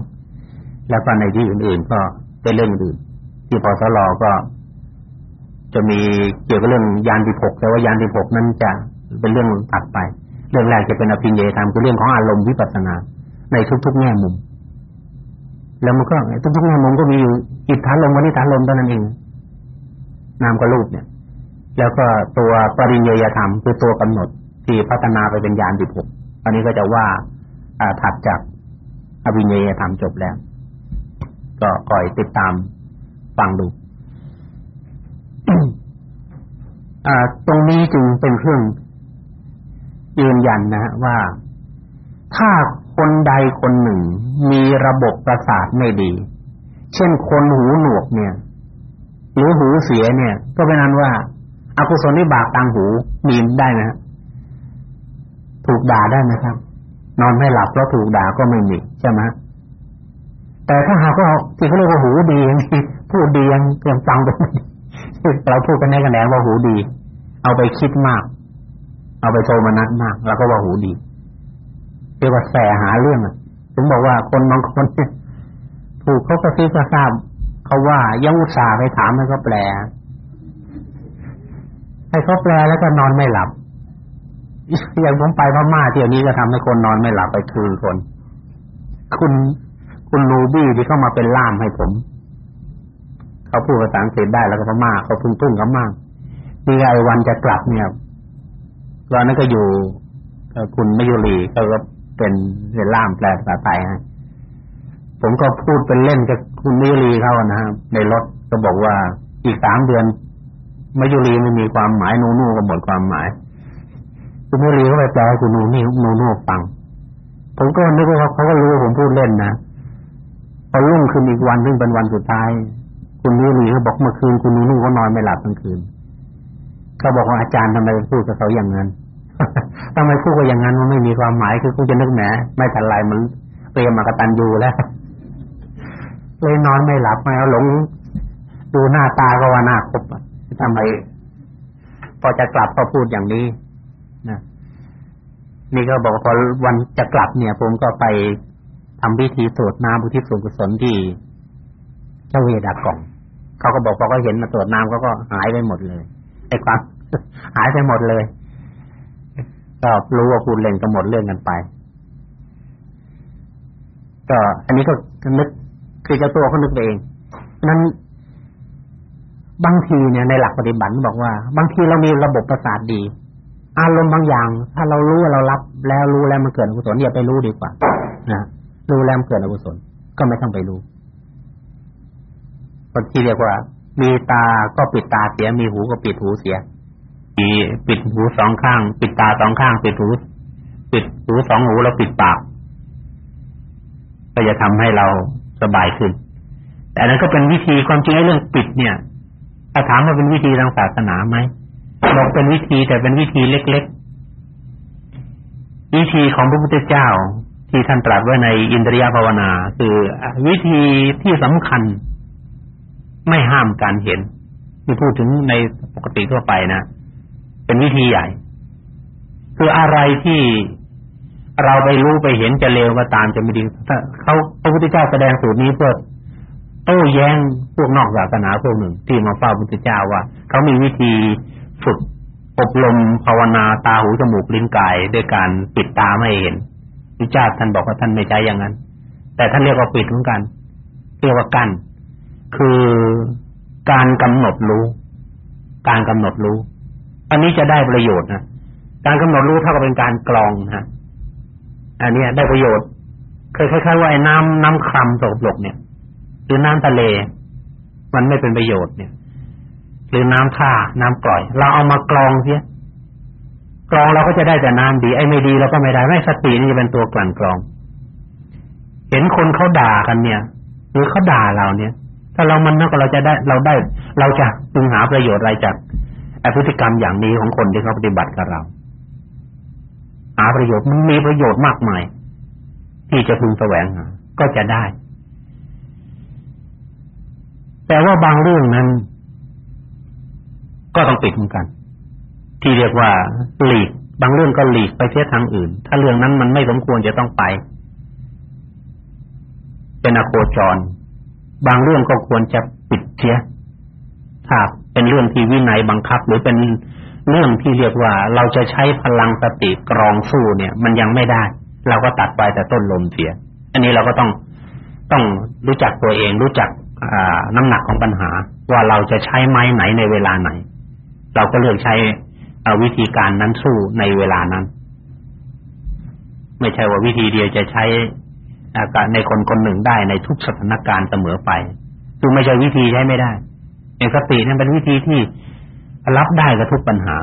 แล้วก็ในที่อื่นๆก็เป็นเรื่องอื่นที่พอสลอก็ จะมีเกี่ยวกับเรื่องยานที่หกแต่ว่ายานที่หกนั้นจะเป็นเรื่องตัดไป เรื่องแรกจะเป็นอภิญญาธรรมคือเรื่องของอารมณ์วิปัสสนา ในทุกๆแง่มุม แล้วมันก็ทุกๆแง่มุมก็มีอยู่อิทธาลมวันนิฐานลมเท่านั้นเองนามกับรูปเนี่ย แล้วก็ตัวปริญญาธรรมคือตัวกำหนดที่พัฒนาไปเป็นญาณสิบหกอันนี้ก็จะว่าถัดจาก อภิญญาธรรมจบแล้ว ก็คอยติดตามฟังดูตรงนี้จึงเป็นเครื่องยืนยันนะว่าถ้าคนใดคนหนึ่งมีระบบประสาทไม่ดี เช่นคนหูหนวกเนี่ยหรือหูเสียเนี่ย ก็เป็นนั้นว่าอากุศลนิบากทางหูมีได้นะถูกด่าได้ไหมครับ นอนไม่หลับเพราะถูกด่าก็ไม่มี ใช่ไหมแต่ถ้าหากว่าที่เขาเรียกว่าหูดีพูดดียังยังฟังไปเราพูดกันในกันแหนว่าหูดี เอาไปคิดมาก เอาไปโทมนัสมากแล้วก็ว่าหูดีเรียกว่าแสหาเรื่องอะถึงบอกว่าคนบางคนถูกเขากระซิบกระซาบเขาว่ายังอุตส่าห์ไปถามให้เขาแปล ให้เขาแปลแล้วก็นอนไม่หลับอย่างผมไปพม่าเที่ยวนี้ก็ทำให้คนนอนไม่หลับไปคืนคน คุณคุณลูบี้ที่เข้ามาเป็นล่ามให้ผม เขาพูดภาษาอังกฤษได้แล้วก็พม่าเขาพึ่งพึ่งกันมากมีไอ้วันจะกลับเนี่ยตอนนั้นก็อยู่คุณมยุรีเขาก็เป็นเป็นล่ามแปลภาษาไทยฮะผมก็พูดเป็นเล่นกับคุณมิรีเขานะครับในรถก็บอกว่าอีกสามเดือนมยุรีไม่มีความหมายนูนูก็หมดความหมายคุณมิรีก็ไปแปลคุณนูนี่นูนูฟัง ผมก็นึกว่าเขาก็รู้ว่าผมพูดเล่นนะพอรุ่งขึ้นอีกวันซึ่งเป็นวันสุดท้าย คุณมิรีเขาบอกเมื่อคืนคุณนูนูก็นอนไม่หลับทั้งคืนเขาบอกว่าอาจารย์ทำไมพูดกับเขาอย่างนั้นทำไมพูดว่าอย่างนั้นมันไม่มีความหมายคือกูจะนึกแหมไม่ทันไรมันเตรียมมากระตันอยู่แล้วเลยนอนไม่หลับไม่เอาหลงดูหน้าตาก็ว่าหน้าคบทำไมพอจะกลับก็พูดอย่างนี้ นี่ก็บอกพอวันจะกลับเนี่ย ผมก็ไปทำพิธีสวดน้ำบุทิศส่วนกุศลที่เจ้าเวดากองเขาก็บอกพอเขาเห็นมาตรวจน้ำเขาก็หายไปหมดเลยไอ้ความหายไปหมดเลยก็รู้ว่าพูดเล่นก็หมดเรื่องกันไปก็อันนี้ก็นึกคือเจ้าตัวเขานึกเองนั้นบางทีเนี่ยในหลักปฏิบัติบอกว่า บางทีเรามีระบบประสาทดี อารมณ์บางอย่าง ถ้าเรารู้เรารับแล้วรู้แล้วมันเกิดอกุศลอย่าไปรู้ดีกว่านะรู้แล้วมันเกิดอกุศลก็ไม่ต้องไปรู้คนที่เรียกว่า มีตาก็ปิดตาเสีย มีหูก็ปิดหูเสียมีปิดหูสองข้าง ปิดตาสองข้าง ปิดหูปิดหูสองหูแล้วปิดปาก ก็จะทำให้เราสบายขึ้น แต่นั้นก็เป็นวิธีความจริงเรื่องปิดเนี่ยถ้าถามว่าเป็นวิธีทางศาสนาไหม บอกเป็นวิธีแต่เป็นวิธีเล็กๆ วิธีของพระพุทธเจ้าที่ท่านตรัสไว้ในอินทรียภาวนา คือวิธีที่สำคัญ ไม่ห้ามการเห็นที่พูดถึงในปกติทั่วไปนะเป็นวิธีใหญ่ คืออะไรที่เราไปรู้ไปเห็นจะเลวก็ตามจะไม่ดีถ้าเขาพระพุทธเจ้าแสดงสูตรนี้เพื่อโต้แย้งพวกนอกศาสนาพวกหนึ่ง ที่มาเฝ้าพระพุทธเจ้าว่าเขามีวิธี ฝึกอบรมภาวนาตาหูจมูกลิ้นกายด้วยการปิดตาไม่เห็นพระเจ้าท่านบอกว่าท่านไม่ใช้อย่างนั้น แต่ท่านเรียกว่าปิดเหมือนกัน เรียกว่ากั้นคือการกำหนดรู้ การกำหนดรู้ อันนี้จะได้ประโยชน์นะการกำหนดรู้เท่ากับเป็นการกรองนะอันนี้ได้ประโยชน์เคยคล้ายๆว่าไอ้น้ำน้ำคลำสกปรกเนี่ย หรือน้ำทะเล มันไม่เป็นประโยชน์เนี่ย หรือน้ำท่าน้ำกร่อย เราเอามากรองเสียกรองเราก็จะได้แต่น้ำดีไอ้ไม่ดีเราก็ไม่ได้ไม่สตินี่จะเป็นตัวกลั่นกรอง เห็นคนเขาด่ากันเนี่ย หรือเขาด่าเราเนี่ย ถ้าเรามันนักเราจะได้เราได้ เราจะพึงหาประโยชน์อะไรจากพฤติกรรมอย่างนี้ของคนที่เขาปฏิบัติกับเรา หาประโยชน์มันมีประโยชน์มากมาย ที่จะพึงแสวงหาก็จะได้ แต่ว่าบางเรื่องนั้น ก็ต้องปิดเหมือนกัน ที่เรียกว่าหลีก บางเรื่องก็หลีกไปเสียทางอื่น ถ้าเรื่องนั้นมันไม่สมควรจะต้องไป เป็นอโคจร บางเรื่องก็ควรจะปิดเสียถ้าเป็นเรื่องที่วินัยบังคับ หรือเป็นเรื่องที่เรียกว่า เราจะใช้พลังสติกรองสู้เนี่ย มันยังไม่ได้ เราก็ตัดไปแต่ต้นลมเสีย อันนี้เราก็ต้องต้องรู้จักตัวเองรู้จักน้ำหนักของปัญหา ว่าเราจะใช้ไม้ไหนในเวลาไหน เราก็เลือกใช้วิธีการนั้นสู้ในเวลานั้น ไม่ใช่ว่าวิธีเดียวจะใช้การในคนคนหนึ่งได้ในทุกสถานการณ์เสมอไปคือไม่ใช่วิธีใช้ไม่ได้เอกสตินั้นเป็นวิธีที่รับได้กับทุกปัญหา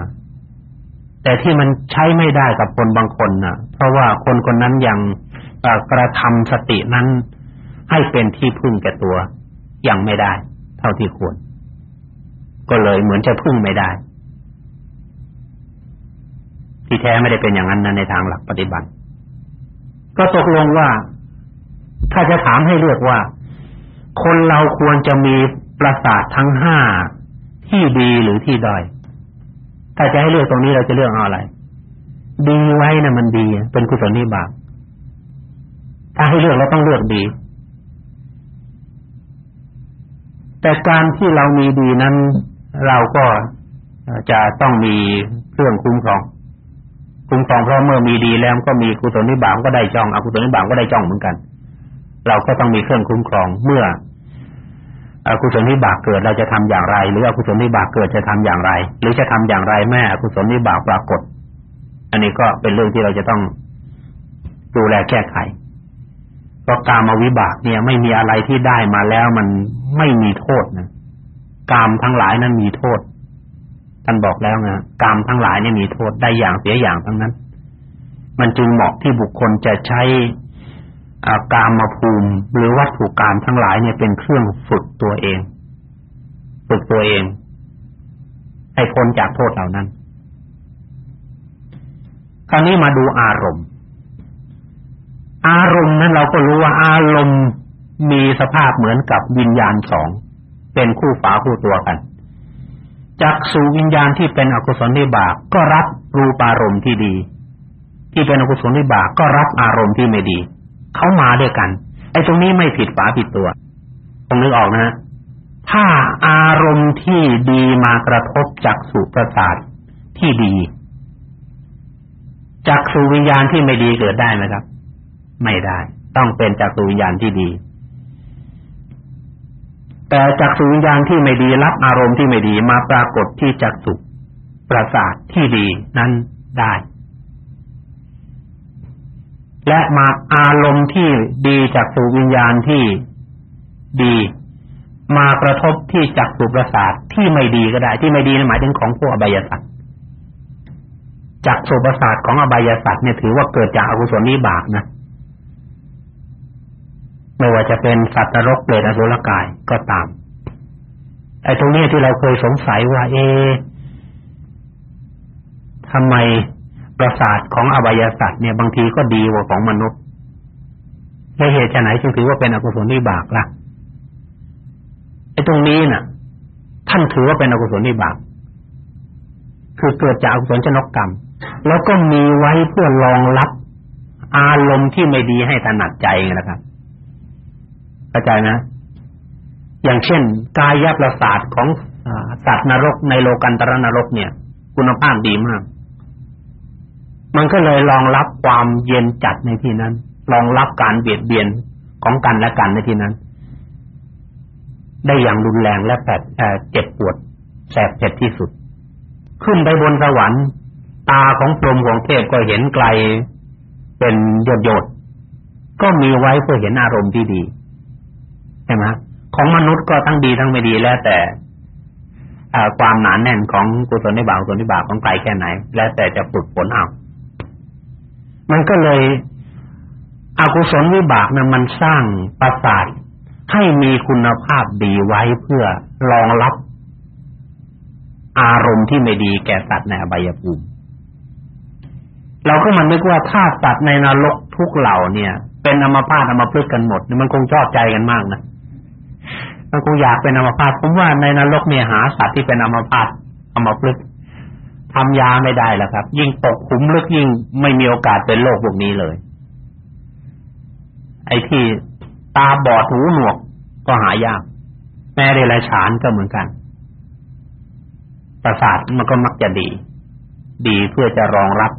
แต่ที่มันใช้ไม่ได้กับคนบางคนน่ะ เพราะว่าคนคนนั้นยังกระทำสตินั้นให้เป็นที่พึ่งแก่ตัวยังไม่ได้ เท่าที่ควร ก็เลยเหมือนจะพึ่งไม่ได้ ที่แท้ไม่ได้เป็นอย่างนั้นนะในทางหลักปฏิบัติ ก็ตกลงว่า ถ้าจะถามให้เลือกว่า คนเราควรจะมีประสาททั้งห้าที่ดีหรือที่ด้อยถ้าจะให้เลือกตรงนี้เราจะเลือกเอาอะไร ดีไว้นะ่ะมันดี เป็นกุศลนิบาตถ้าให้เลือกเราต้องเลือกดี แต่การที่เรามีดีนั้น เราก็จะต้องมีเครื่องคุ้มครองคุ้มครองเพราะเมื่อมีดีแล้วก็มีกุศลนิบาตก็ได้จ้องอกุศลนิบาตก็ได้จ้องเหมือนกัน เราก็ต้องมีเครื่องคุ้มครองเมื่ออกุศลนิบากเกิดเราจะทำอย่างไร หรืออกุศลนิบากเกิดจะทำอย่างไร หรือจะทำอย่างไรแม่อกุศลนิบากปรากฏ อันนี้ก็เป็นเรื่องที่เราจะต้องดูแลแก้ไขเพราะกามวิบากเนี่ย ไม่มีอะไรที่ได้มาแล้วมันไม่มีโทษนะ กามทั้งหลายนั้นมีโทษ ท่านบอกแล้วนะกามทั้งหลายเนี่ยมีโทษได้อย่างเสียอย่างทั้งนั้น มันจึงเหมาะที่บุคคลจะใช้กามมาภูมิ หรือวัตถุกรรมทั้งหลายเนี่ยเป็นเครื่องฝึกตัวเอง ฝึกตัวเอง ให้พ้นจากโทษเหล่านั้น คราวนี้มาดูอารมณ์ อารมณ์นั้นเราก็รู้ว่าอารมณ์มีสภาพเหมือนกับวิญญาณสอง เป็นคู่ฝาคู่ตัวกันจากสูวิญญาณที่เป็นอกุศลนิบากก็รับรูปารมณ์ที่ดี ที่เป็นอกุศลนิบากก็รับอารมณ์ที่ไม่ดี เขามาด้วยกัน ไอ้ตรงนี้ไม่ผิดฝาผิดตัวผมนึกออกนะถ้าอารมณ์ที่ดีมากระทบจากสุประสาทที่ดีจากสุวิญญาณที่ไม่ดีเกิดได้ไหมครับ ไม่ได้ ต้องเป็นจากสุวิญญาณที่ดี แต่จากสุวิญญาณที่ไม่ดีรับอารมณ์ที่ไม่ดีมาปรากฏที่จักสุประสาทที่ดีนั้นได้ และมาอารมณ์ที่ดีจากสู่วิญญาณที่ดี มากระทบที่จักสุประสาทที่ไม่ดีก็ได้ ที่ไม่ดีหมายถึงของพวกอบายสัตว์จักสุประสาทของอบายสัตว์เนี่ยถือว่าเกิดจากอกุศลนิบากนะ ไม่ว่าจะเป็นสัตว์นรกเปรตอสุรกายก็ตามไอ้ตรงนี้ที่เราเคยสงสัยว่า เอทำไมประสาทของอบายสัตว์เนี่ยบางทีก็ดีกว่าของมนุษย์ในเหตุไหนจึงถือว่าเป็นอกุศลวิบากล่ะไอ้ตรงนี้น่ะ ท่านถือว่าเป็นอกุศลวิบาก คือเกิดจากอกุศลชนกกรรม แล้วก็มีไว้เพื่อรองรับอารมณ์ที่ไม่ดีให้ถนัดใจไงล่ะครับ เข้าใจนะ อย่างเช่น กายประสาทของสัตว์นรกในโลกันตรนรกเนี่ย คุณภาพดีมาก มันก็เลยรองรับความเย็นจัดในที่นั้นรองรับการเบียดเบียนของกันและกันในที่นั้น ได้อย่างรุนแรงและแผดเจ็บปวดแสบเจ็บที่สุด ขึ้นไปบนสวรรค์ตาของพรหมของเทพก็เห็นไกลเป็นหยดหยดก็มีไว้เพื่อเห็นอารมณ์ที่ดี ช่ไหมของมนุษย์ก็ทั้งดีทั้งไม่ดีแล้วแต่ความหนานแน่นของกุศลในบาปกุศลในบาปของใครแค่ไหน แล้วแต่จะฝึกฝนเอา มันก็เลยอกุศลวิบากนั้นมันสร้างประสาทให้มีคุณภาพดีไว้เพื่อรองรับ อารมณ์ที่ไม่ดีแก่สัตว์ในอบายภูมิเราก็มันนึกว่าถ้าสัตว์ในนรกทุกเหล่าเนี่ย เป็นอมพาตอมพฤกกันหมด มันคงชอบใจกันมากนะ มันคงอยากเป็นอมพาตผมว่าในนรกเนี่ยหาสัตว์ที่เป็นอมพาตอัมพฤกทำยาไม่ได้แล้วครับ ยิ่งตกขุมลึกยิ่งไม่มีโอกาสเป็นโรคพวกนี้เลย ไอ้ที่ตาบอดหูหนวกก็หายาก แม้เดรัจฉานก็เหมือนกัน ประสาทมันก็มักจะดี ดีเพื่อจะรองรับ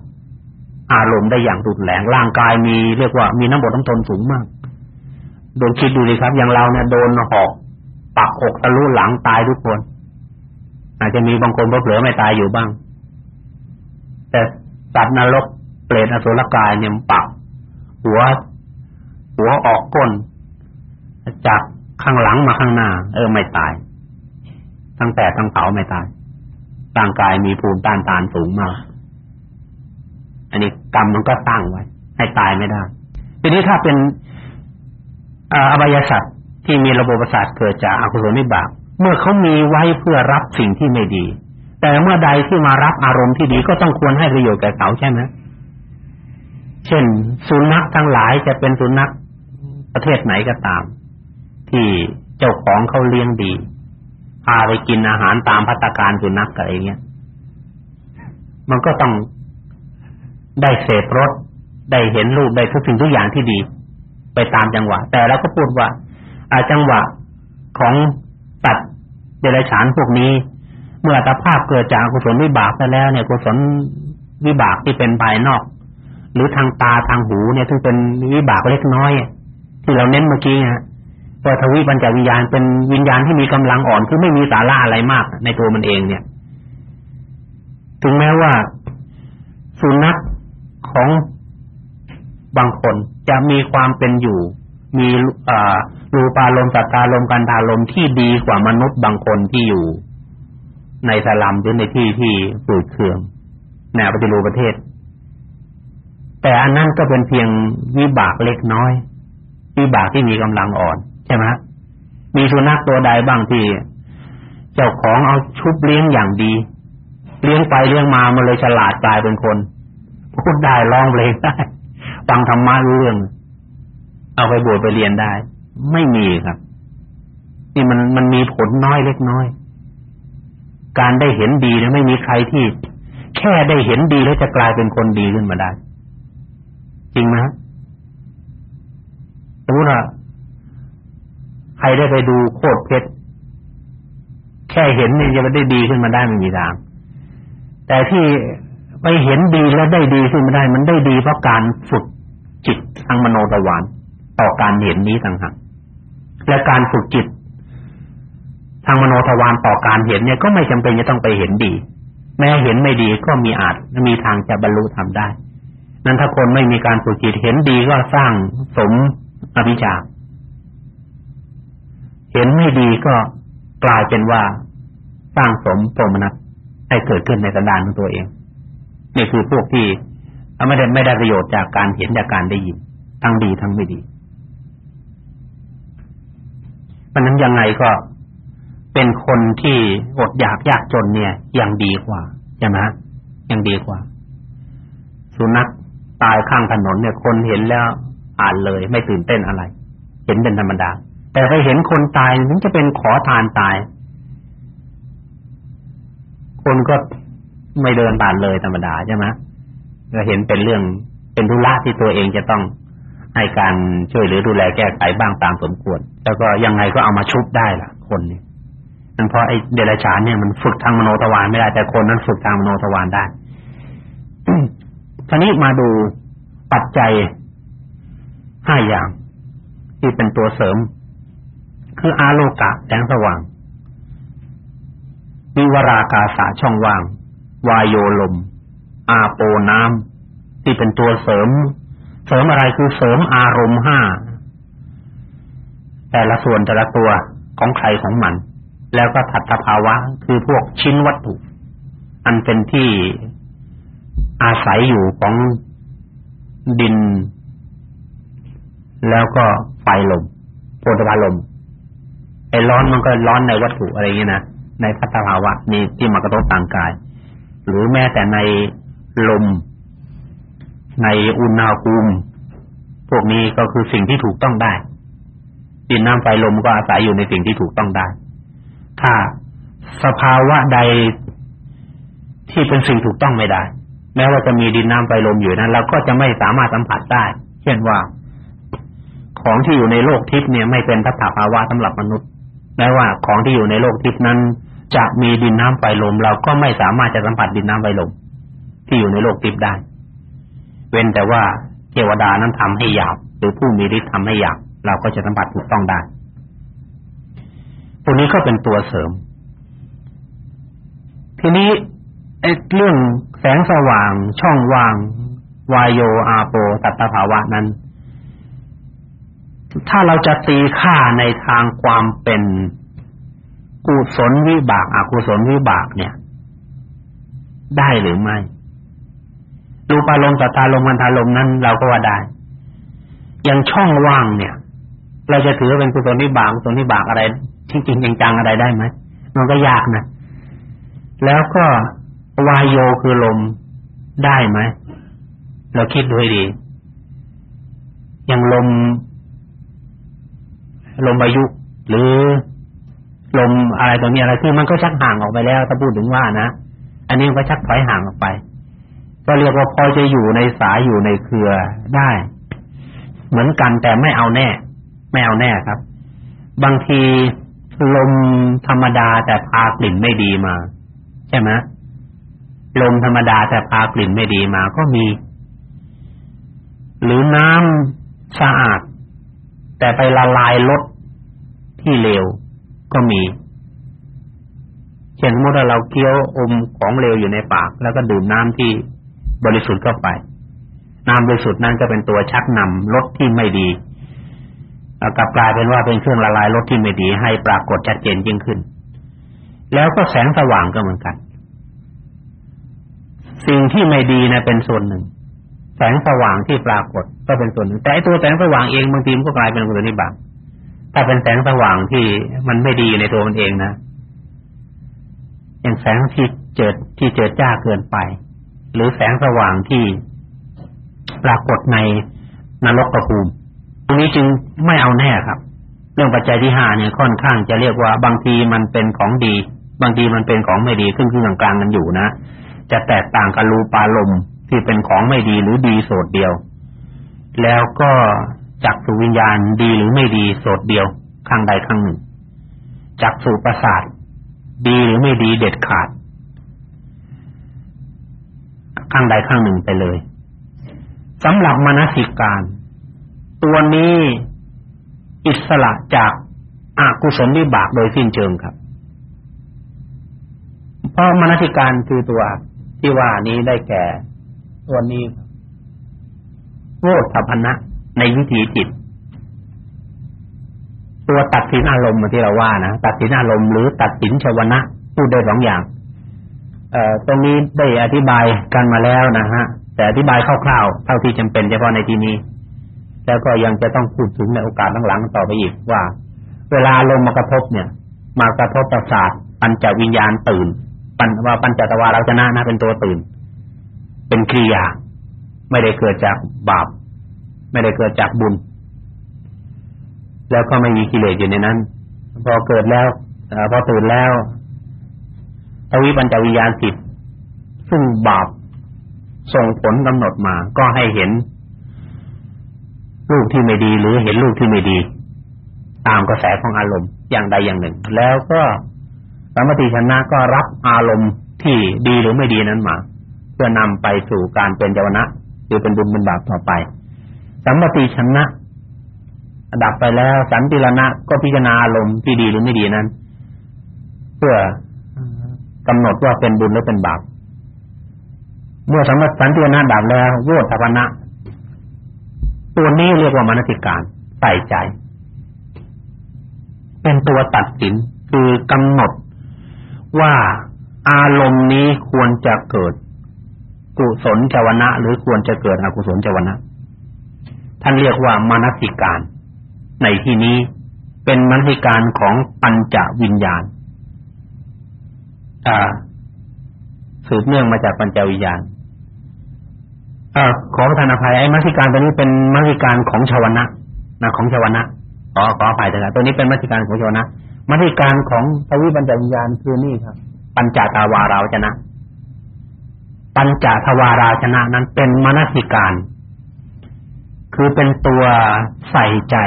อารมณ์ได้อย่างรุนแรงร่างกายมีเรียกว่ามีน้ำบดน้ำทนสูงมากโดนคิดดูดิครับ อย่างเราเนี่ยโดนหอก ปักอกทะลุหลังตายทุกคน อาจจะมีบางคนเผลอไม่ตายอยู่บ้าง แต่สัตว์นรกเปรตอสุรกายเนี่ยปักหัว หัวออกก้น จากข้างหลังมาข้างหน้า เออไม่ตาย ทั้งแต่ทั้งเผาไม่ตายร่างกายมีภูมิต้านทานสูงมาก อันนี้กรรมมันก็ตั้งไว้ ให้ตายไม่ได้ทีนี้ถ้าเป็นอบายสัตว์ ที่มีระบบประสาทเกิดจากอกุศลวิบากเมื่อเขามีไว้เพื่อรับสิ่งที่ไม่ดี แต่เมื่อใดที่มารับอารมณ์ที่ดีก็ต้องควรให้ประโยชน์แก่เขาใช่ไหมเช่น สุนัขทั้งหลายจะเป็นสุนัขประเทศไหนก็ตาม ที่เจ้าของเขาเลี้ยงดีพาไปกินอาหารตามพัตการสุนัขอะไรเงี้ย มันก็ต้องได้เสพรสได้เห็นรูปได้ทุกสิ่งทุกอย่างที่ดี ไปตามจังหวะ แต่เราก็พูดว่าอา จังหวะของสัตว์เดรัจฉานพวกนี้ เมื่ออัตภาพเกิดจากกุศลวิบากไปแล้วเนี่ยกุศลวิบากที่เป็นภายนอก หรือทางตาทางหูเนี่ยซึ่งเป็นวิบากเล็กน้อย ที่เราเน้นเมื่อกี้ฮะว่าทวิปัญจวิญญาณเป็นวิญญาณที่มีกำลังอ่อนคือไม่มีสาระอะไรมากในตัวมันเองเนี่ยถึงแม้ว่าสุนัขของบางคนจะมีความเป็นอยู่ มีรูปารมณ์สัตตารมณ์กันตารมณ์ที่ดีกว่ามนุษย์บางคนที่อยู่ ในสลัมหรือในที่ที่ฝืดเคืองในวปฏิรูปประเทศ แต่อันนั้นก็เป็นเพียงวิบากเล็กน้อย วิบากที่มีกำลังอ่อน ใช่ไหมมีสุนัขตัวใดบางที่เจ้าของเอาชุบเลี้ยงอย่างดี เลี้ยงไปเลี้ยงมามันเลยฉลาดกลายเป็นคนพูดได้ร้องเพลงได้ฟังธรรมะรู้เรื่อง เอาไปบวชไปเรียนได้ ไม่มีครับ นี่มันมันมีผลน้อยเล็กน้อย การได้เห็นดีนะไม่มีใครที่ แค่ได้เห็นดีแล้วจะกลายเป็นคนดีขึ้นมาได้ จริงไหมสมมติว่าใครได้ไปดูโคตรเพชรแค่เห็นเนี่ยจะได้ดีขึ้นมาได้ไม่มีทาง แต่ที่ไปเห็นดีแล้วได้ดีขึ้นมาได้ มันได้ดีเพราะการฝึกจิตทางมโนทวาร ต่อการเห็นนี้ต่างหากและการฝึกจิต ทางมโนทวารต่อการเห็นเนี่ยก็ไม่จำเป็นจะต้องไปเห็นดี แม้เห็นไม่ดีก็มีอาจมีทางจะบรรลุทำได้ นั้นถ้าคนไม่มีการฝึกจิตเห็นดีก็สร้างสมอภิชาเห็นไม่ดีก็กลายเป็นว่าสร้างสมโทมนัสให้เกิดขึ้นในสันดานของตัวเองนี่คือพวกที่ไม่ได้ไม่ได้ประโยชน์จากการเห็นจากการได้ยินทั้งดีทั้งไม่ดี เพราะนั้นยังไงก็เป็นคนที่อดอยากยากจนเนี่ยยังดีกว่าใช่ไหมยังดีกว่า สุนัขตายข้างถนนเนี่ย คนเห็นแล้วอ่านเลย ไม่ตื่นเต้นอะไร เห็นเป็นธรรมดา แต่ไปเห็นคนตายถึงจะเป็นขอทานตาย คนก็ไม่เดินผ่านเลยธรรมดาใช่ไหมก็เห็นเป็นเรื่องเป็นธุระที่ตัวเองจะต้อง ให้การช่วยเหลือดูแลแก้ไขบ้างตามสมควร แล้วก็ยังไงก็เอามาชุบได้ล่ะ คนนี่มันเพราะไอ้เดรัจฉานเนี่ยมันฝึกทางมโนทวารไม่ได้แต่คนนั้นฝึกทางมโนทวารได้ทีนี้มาดูปัจจัยห้าอย่าง ที่เป็นตัวเสริม คืออาโลกะแสงสว่างวิวรากาสาช่องว่าง วายโยลม อาโปน้ำที่เป็นตัวเสริม เสริมอะไรคือเสริมอารมณ์ห้าแต่ละส่วนแต่ละตัวของใครของมัน แล้วก็ถัตภาวะคือพวกชิ้นวัตถุ อันเป็นที่อาศัยอยู่ของดิน แล้วก็ไฟลมโพธภาลมไอ้ร้อนมันก็ร้อนในวัตถุอะไรอย่างนี้นะในพัฒภาวะนี้ที่มากระทบทางกาย หรือแม้แต่ในลม ในอุณหภูมิพวกนี้ก็คือสิ่งที่ถูกต้องได้ดินน้ำไฟลมก็อาศัยอยู่ในสิ่งที่ถูกต้องได้ ถ้าสภาวะใดที่เป็นสิ่งถูกต้องไม่ได้ แม้ว่าจะมีดินน้ำไฟลมอยู่นั้นเราก็จะไม่สามารถสัมผัสได้ เช่นว่า ของที่อยู่ในโลกทิพย์เนี่ยไม่เป็นทัศภาวะสำหรับมนุษย์ แม้ว่าของที่อยู่ในโลกทิพย์นั้น จะมีดินน้ำไฟลม เราก็ไม่สามารถจะสัมผัสดินน้ำไฟลมที่อยู่ในโลกทิพย์ได้ เว้นแต่ว่าเทวดานั้นทำให้หยาบหรือผู้มีฤทธิ์ทำให้หยาบเราก็จะสัมผัสถูกต้องได้พวกนี้ก็เป็นตัวเสริม ทีนี้ไอ้เรื่องแสงสว่าง ช่องว่าง วายโยอาโปตัตภาวะนั้น ถ้าเราจะตีค่าในทางความเป็นกุศลวิบากอกุศลวิบากเนี่ย ได้หรือไม่ รูปารมณ์สัทธารมณ์มันธารมนั้นเราก็ว่าได้อยังช่องว่างเนี่ย เราจะถือเป็นกุศลวิบากกุศลวิบากอะไรจริงๆจังอะไรได้ไหมมันก็ยากนะแล้วก็วายโยคือลมได้ไหมเราคิดดูให้ดี อย่างลม ลมวายุ หรือลมอะไรตรงนี้อะไรคือมันก็ชักห่างออกไปแล้วถ้าพูดถึงว่านะอันนี้มันก็ชักถอยห่างออกไป ก็เรียกว่าพอจะอยู่ในสายอยู่ในเครือได้ เหมือนกันแต่ไม่เอาแน่ ไม่เอาแน่ครับ บางทีลมธรรมดาแต่พากลิ่นไม่ดีมา ใช่ไหมลมธรรมดาแต่พากลิ่นไม่ดีมาก็มี หรือน้ำสะอาด แต่ไปละลายรสที่เลวก็มีเช่นสมมติว่าเราเคี้ยวอมของเลวอยู่ในปาก แล้วก็ดื่มน้ำที่ บริสุทธิ์เข้าไป น้ำบริสุทธิ์นั้นก็เป็นตัวชักนำรสที่ไม่ดีกลับกลายเป็นว่าเป็นเครื่องละลายรสที่ไม่ดี ให้ปรากฏชัดเจนยิ่งขึ้น แล้วก็แสงสว่างก็เหมือนกัน สิ่งที่ไม่ดีนะเป็นส่วนหนึ่ง แสงสว่างที่ปรากฏก็เป็นส่วนหนึ่ง แต่ตัวแสงสว่างเองบางทีมันก็กลายเป็นกุศลนิบาตถ้าเป็นแสงสว่างที่มันไม่ดีในตัวมันเองนะอย่างแสงที่เจิดที่เจิดจ้าเกินไป หรือแสงสว่างที่ปรากฏในนรกกระภูมิตรงนี้จึงไม่เอาแน่ครับ เรื่องปัจจัยที่ห้าเนี่ยค่อนข้างจะเรียกว่าบางทีมันเป็นของดี บางทีมันเป็นของไม่ดีขึ้นขึ้นกลางๆกันอยู่นะจะแตกต่างกับรูปาลมที่เป็นของไม่ดีหรือดีโสดเดียว แล้วก็จักสุวิญญาณดีหรือไม่ดีโสดเดียวข้างใดข้างหนึ่งจักสุประสาทดีหรือไม่ดีเด็ดขาด ข้างใดข้างหนึ่งไปเลยสำหรับมนสิการ ตัวนี้อิสระจากอากุศลวิบากโดยสิ้นเชิงครับ เพราะมนสิการคือตัวที่ว่านี้ได้แก่ ตัวนี้โวธพนะในวิถีจิต ตัวตัดสินอารมณ์ที่เราว่านะตัดสินอารมณ์หรือตัดสินชวนะพูดได้สองอย่าง ตรงนี้ได้อธิบายกันมาแล้วนะฮะ แต่อธิบายคร่าวๆเท่าที่จำเป็นเฉพาะในที่นี้ แล้วก็ยังจะต้องพูดถึงในโอกาสหลังๆต่อไปอีกว่า เวลาลมมากระทบเนี่ย มากระทบประสาทปัญจวิญญาณตื่น ปัญว่าปัญจตวาราชนะนะเป็นตัวตื่น เป็นกิริยา ไม่ได้เกิดจากบาป ไม่ได้เกิดจากบุญ แล้วก็ไม่มีกิเลสอยู่ในนั้น พอเกิดแล้วพอตื่นแล้ว ทวิปัญจวิญญาณสิบซึ่งบาปส่งผลกำหนดมา ก็ให้เห็นรูปที่ไม่ดีหรือเห็นรูปที่ไม่ดี ตามกระแสของอารมณ์อย่างใดอย่างหนึ่ง แล้วก็สมติชนะก็รับอารมณ์ที่ดีหรือไม่ดีนั้นมา เพื่อนำไปสู่การเป็นเจวนะหรือเป็นบุญเป็นบาปต่อไปสัมปติชนะดับไปแล้ว สันติรณะก็พิจารณาอารมณ์ที่ดีหรือไม่ดีนั้น เพื่อ กำหนดว่าเป็นบุญหรือเป็นบาปเมื่อสัมปสันติรณะดับแล้วโวธพนะตัวนี้เรียกว่ามนสิการใส่ใจ เป็นตัวตัดสินคือกำหนดว่าอารมณ์นี้ควรจะเกิด กุศลจวนะหรือควรจะเกิดอกุศลจวนะท่านเรียกว่ามนสิการ ในที่นี้เป็นมนสิการของปัญจวิญญาณ สืบเนื่องมาจากปัญจวิญญาณอขอประทานอภัยไอ้มรสิการตัวนี้เป็นมรสิการของชาวนะนะของชาวนะขอขออภัยแต่ตัวนี้เป็นมรสิการของชาวนะมรสิการของทวิปัญจวิญญาณคือนี่ครับ ปัญจทวาราชนะ ปัญจทวาราชนะนั้นเป็นมนสิการ คือเป็นตัวใส่ใจ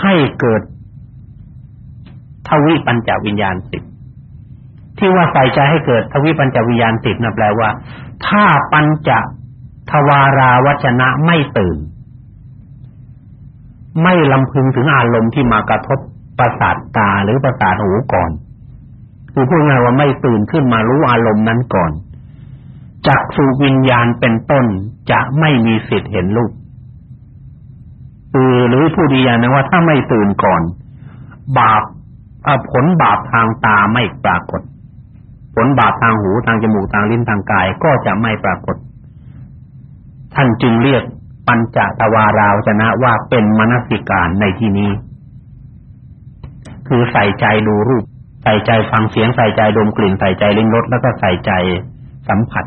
ให้เกิดทวิปัญจวิญญาณสิบ ที่ว่าใส่ใจให้เกิดทวิปัญจวิญญาณสิบนั่นแปลว่า ถ้าปัญจทวาราวัชนะไม่ตื่น ไม่ลำพึงถึงอารมณ์ที่มากระทบประสาทตาหรือประสาทหูก่อนคือพูดง่ายว่าไม่ตื่นขึ้นมารู้อารมณ์นั้นก่อนจักสุวิญญาณเป็นต้นจะไม่มีสิทธิ์เห็นรูปคือหรือผู้ดีอย่างนึงว่าถ้าไม่ตื่นก่อน บาปผลบาปทางตาไม่ปรากฏ ผลบาปทางหูทางจมูกทางลิ้นทางกายก็จะไม่ปรากฏ ท่านจึงเรียกปัญจทวาราวจนะว่าเป็นมนสิการในที่นี้ คือใส่ใจดูรูป ใส่ใจฟังเสียงใส่ใจดมกลิ่นใส่ใจลิ้มรสแล้วก็ใส่ใจสัมผัส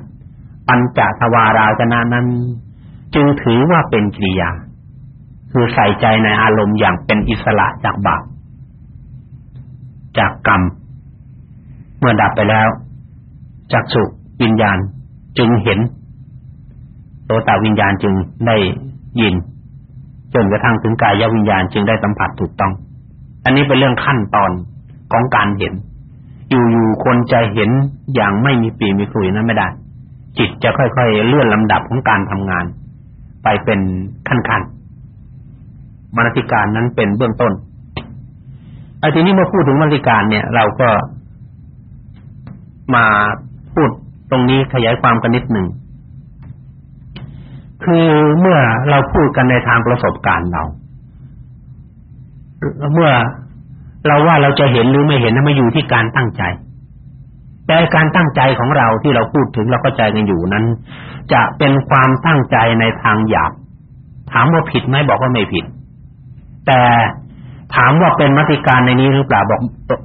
ปัญจทวาราวจนะนั้น จึงถือว่าเป็นกิริยา คือใส่ใจในอารมณ์อย่างเป็นอิสระจากบาปจากกรรม เมื่อดับไปแล้วจักสุวิญญาณจึงเห็นโตตวิญญาณจึงได้ยินจนกระทั่งถึงกายวิญญาณจึงได้สัมผัสถูกต้อง อันนี้เป็นเรื่องขั้นตอนของการเห็น อยู่ๆคนจะเห็นอย่างไม่มีปีมีคุยนั้นไม่ได้ จิตจะค่อยๆเลื่อนลำดับของการทำงาน ไปเป็นขั้นๆมรติการนั้นเป็นเบื้องต้นไอ้ทีนี้เมื่อพูดถึงมรติการเนี่ย เราก็ มาพูดตรงนี้ขยายความกันนิดหนึ่งคือเมื่อเราพูดกันในทางประสบการณ์เรา เมื่อเราว่าเราจะเห็นหรือไม่เห็นนั้นมาอยู่ที่การตั้งใจ แต่การตั้งใจของเราที่เราพูดถึงเราก็ใจกันอยู่นั้น จะเป็นความตั้งใจในทางหยาบถามว่าผิดไหมบอกว่าไม่ผิด แต่ถามว่าเป็นมติการในนี้หรือเปล่าบอก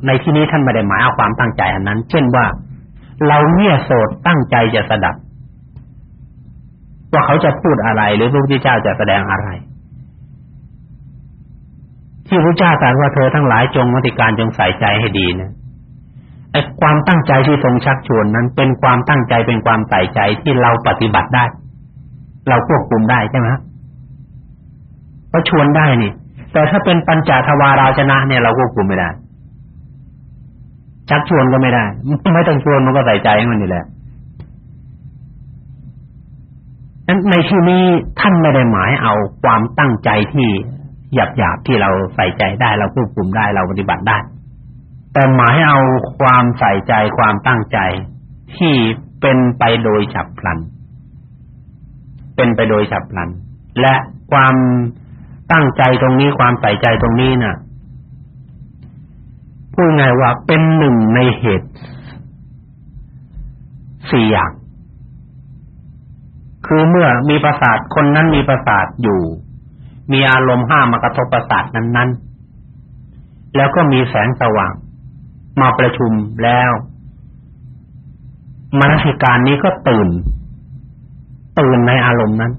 ในที่นี้ท่านไม่ได้หมายเอาความตั้งใจอันนั้น เช่นว่า เราเนี่ยโสดตั้งใจจะสดับ ว่าเขาจะพูดอะไร หรือพระพุทธเจ้าจะแสดงอะไร ที่พระเจ้าตรัสว่าเธอทั้งหลายจงมติการจงใส่ใจให้ดีนะไอ้ความตั้งใจที่ทรงชักชวนนั้นเป็นความตั้งใจเป็นความใส่ใจที่เราปฏิบัติได้ เราควบคุมได้ใช่ไหมเพราะชวนได้นี่ แต่ถ้าเป็นปัญจทวาราชนะเนี่ยเราควบคุมไม่ได้ ชักชวนก็ไม่ได้ไม่ต้องชวนมันก็ใส่ใจมันนี่แหละนั้นในที่นี้ท่านไม่ได้หมายเอาความตั้งใจที่หยาบๆที่เราใส่ใจได้เราควบคุมได้เราปฏิบัติได้ แต่หมายเอาความใส่ใจความตั้งใจที่เป็นไปโดยฉับพลัน เป็นไปโดยฉับพลัน และความตั้งใจตรงนี้ความใส่ใจตรงนี้น่ะ พูดไงว่าเป็นหนึ่งในเหตุสี่อย่าง คือเมื่อมีประสาทคนนั้นมีประสาทอยู่ มีอารมณ์ห้ามากระทบประสาทนั้น ๆ แล้วก็มีแสงสว่าง มาประชุมแล้วมนสิการนี้ก็ตื่น ตื่นในอารมณ์นั้น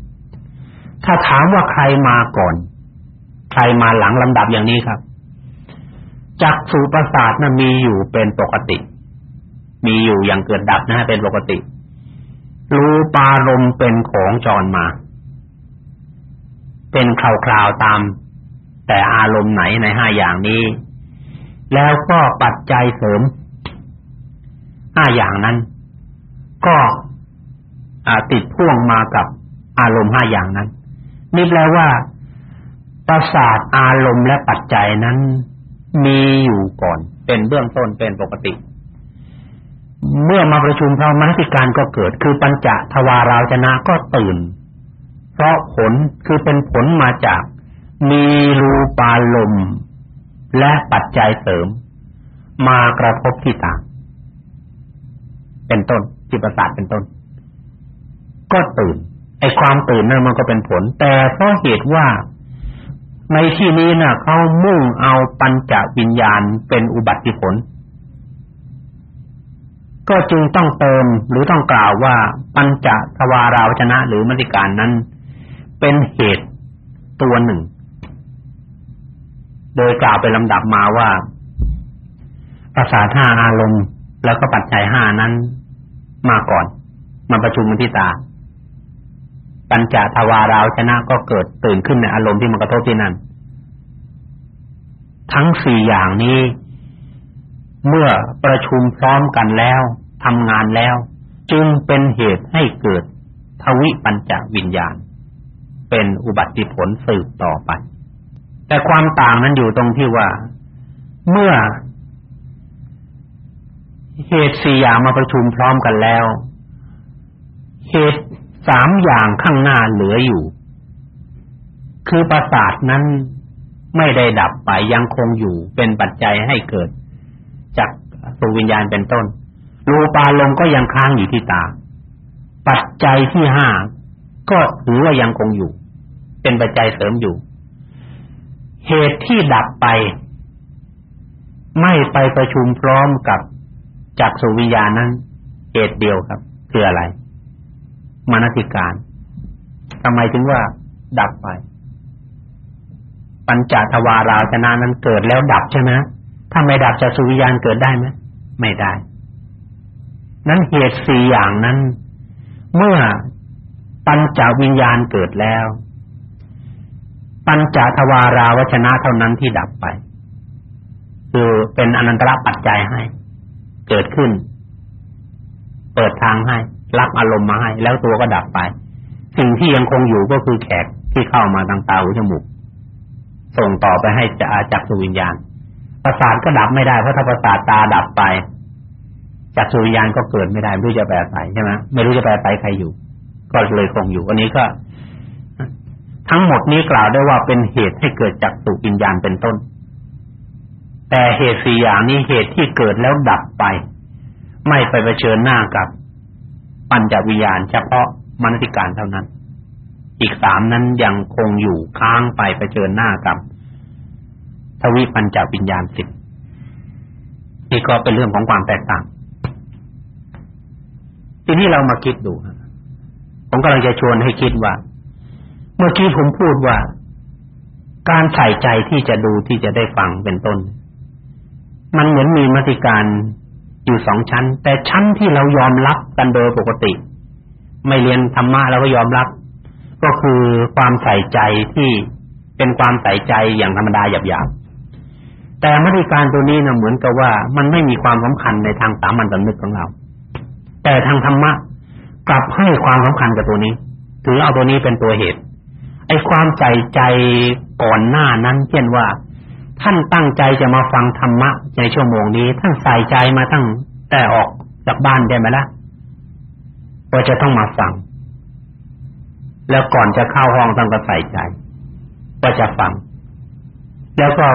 ถ้าถามว่าใครมาก่อน ใครมาหลังลำดับอย่างนี้ครับ จักสุประสาทนั้นมีอยู่เป็นปกติ มีอยู่อย่างเกิดดับนะเป็นปกติ รูปารมณ์เป็นของจรมา เป็นคราวๆตาม แต่อารมณ์ไหนในห้าอย่างนี้ แล้วก็ปัจจัยเสริมห้าอย่างนั้น ก็ติดพ่วงมากับอารมณ์ห้าอย่างนั้น นี่แปลว่าประสาทอารมณ์และปัจจัยนั้น มีอยู่ก่อน เป็นเบื้องต้นเป็นปกติ เมื่อมาประชุมพระมรติการก็เกิด คือปัญจทวาราจนะก็ตื่น เพราะผลคือเป็นผลมาจาก มีรูปารมณ์และปัจจัยเสริม มากระทบที่ตาเป็นต้นจิตประสาทเป็นต้น ก็ตื่นไอความตื่นนั่นมันก็เป็นผล แต่เพราะเหตุว่า ในที่นี้น่ะเขามุ่งเอาปัญจวิญญาณเป็นอุบัติผล ก็จึงต้องเติมหรือต้องกล่าวว่าปัญจทวาราวชนะหรือมติการนั้น เป็นเหตุตัวหนึ่ง โดยกล่าวเป็นลำดับมาว่าภาษาท่าอารมณ์ แล้วก็ปัจจัยห้านั้นมาก่อน มาประชุมกันที่ตา ปัญจทวาราวชนะก็เกิดตื่นขึ้นในอารมณ์ที่มันกระทบที่นั่น ทั้งสี่อย่างนี้ เมื่อประชุมพร้อมกันแล้วทำงานแล้ว จึงเป็นเหตุให้เกิดทวิปัญจวิญญาณ เป็นอุบัติผลสืบต่อไป แต่ความต่างนั้นอยู่ตรงที่ว่า เมื่อ เหตุสี่อย่างมาประชุมพร้อมกันแล้ว เหตุ สามอย่างข้างหน้าเหลืออยู่ คือประสาทนั้นไม่ได้ดับไปยังคงอยู่เป็นปัจจัยให้เกิด จากสุวิญญาณเป็นต้นรูปาลมก็ยังค้างอยู่ที่ตา ปัจจัยที่ห้าก็ถือว่ายังคงอยู่ เป็นปัจจัยเสริมอยู่ เหตุที่ดับไป ไม่ไปประชุมพร้อมกับจากสุวิญญาณนั้น เหตุเดียวครับ คืออะไร มนติการทำไมถึงว่า ดับไป ปัญจทวาราชนะนั้นเกิดแล้วดับใช่ไหมถ้าไม่ดับจะสุวิญญาณเกิดได้ไหมไม่ได้ นั้นเหตุสี่อย่างนั้น เมื่อปัญจวิญญาณเกิดแล้ว ปัญจทวาราวชนะเท่านั้นที่ดับไป คือเป็นอนันตระปัจจัยให้ เกิดขึ้น เปิดทางให้ รับอารมณ์มาให้ แล้วตัวก็ดับไป สิ่งที่ยังคงอยู่ก็คือแขกที่เข้ามาทางตาหูจมูกส่งต่อไปให้จะจักสุวิญญาณ ประสาทก็ดับไม่ได้เพราะถ้าประสาทตาดับไปจักสุวิญญาณก็เกิดไม่ได้ไม่รู้จะแปลใส่ใช่ไหมไม่รู้จะแปลใส่ใครอยู่ ก็เลยคงอยู่ อันนี้ก็ ทั้งหมดนี้กล่าวได้ว่าเป็นเหตุให้เกิดจักสุวิญญาณเป็นต้น แต่เหตุสี่อย่างนี้เหตุที่เกิดแล้วดับไป ไม่ไปเผชิญหน้ากับ ปัญจวิญญาณเฉพาะมนติการเท่านั้น อีกสามนั้นยังคงอยู่ค้างไปไปเจอหน้ากับทวิปัญจวิญญาณสิบนี่ก็เป็นเรื่องของความแตกต่าง ทีนี้เรามาคิดดูผมกำลังจะชวนให้คิดว่า เมื่อกี้ผมพูดว่า การใส่ใจที่จะดูที่จะได้ฟังเป็นต้น มันเหมือนมีมติการ อยู่สองชั้น แต่ชั้นที่เรายอมรับกันโดยปกติ ไม่เรียนธรรมะเราก็ยอมรับ ก็คือความใส่ใจที่เป็นความใส่ใจอย่างธรรมดาหยาบๆแต่มติการตัวนี้นะเหมือนกับว่า มันไม่มีความสำคัญในทางสามัญสำนึกของเรา แต่ทางธรรมะกลับให้ความสำคัญกับตัวนี้ ถือเอาตัวนี้เป็นตัวเหตุไอ้ความใส่ใจก่อนหน้านั้น เช่นว่า ท่านตั้งใจจะมาฟังธรรมะในชั่วโมงนี้ท่านใส่ใจมาตั้งแต่ออกจากบ้านได้ไหมละ่ะก็จะต้องมาฟัง แล้วก่อนจะเข้าห้องต้องก็ใส่ใจก็จะฟัง แล้วก็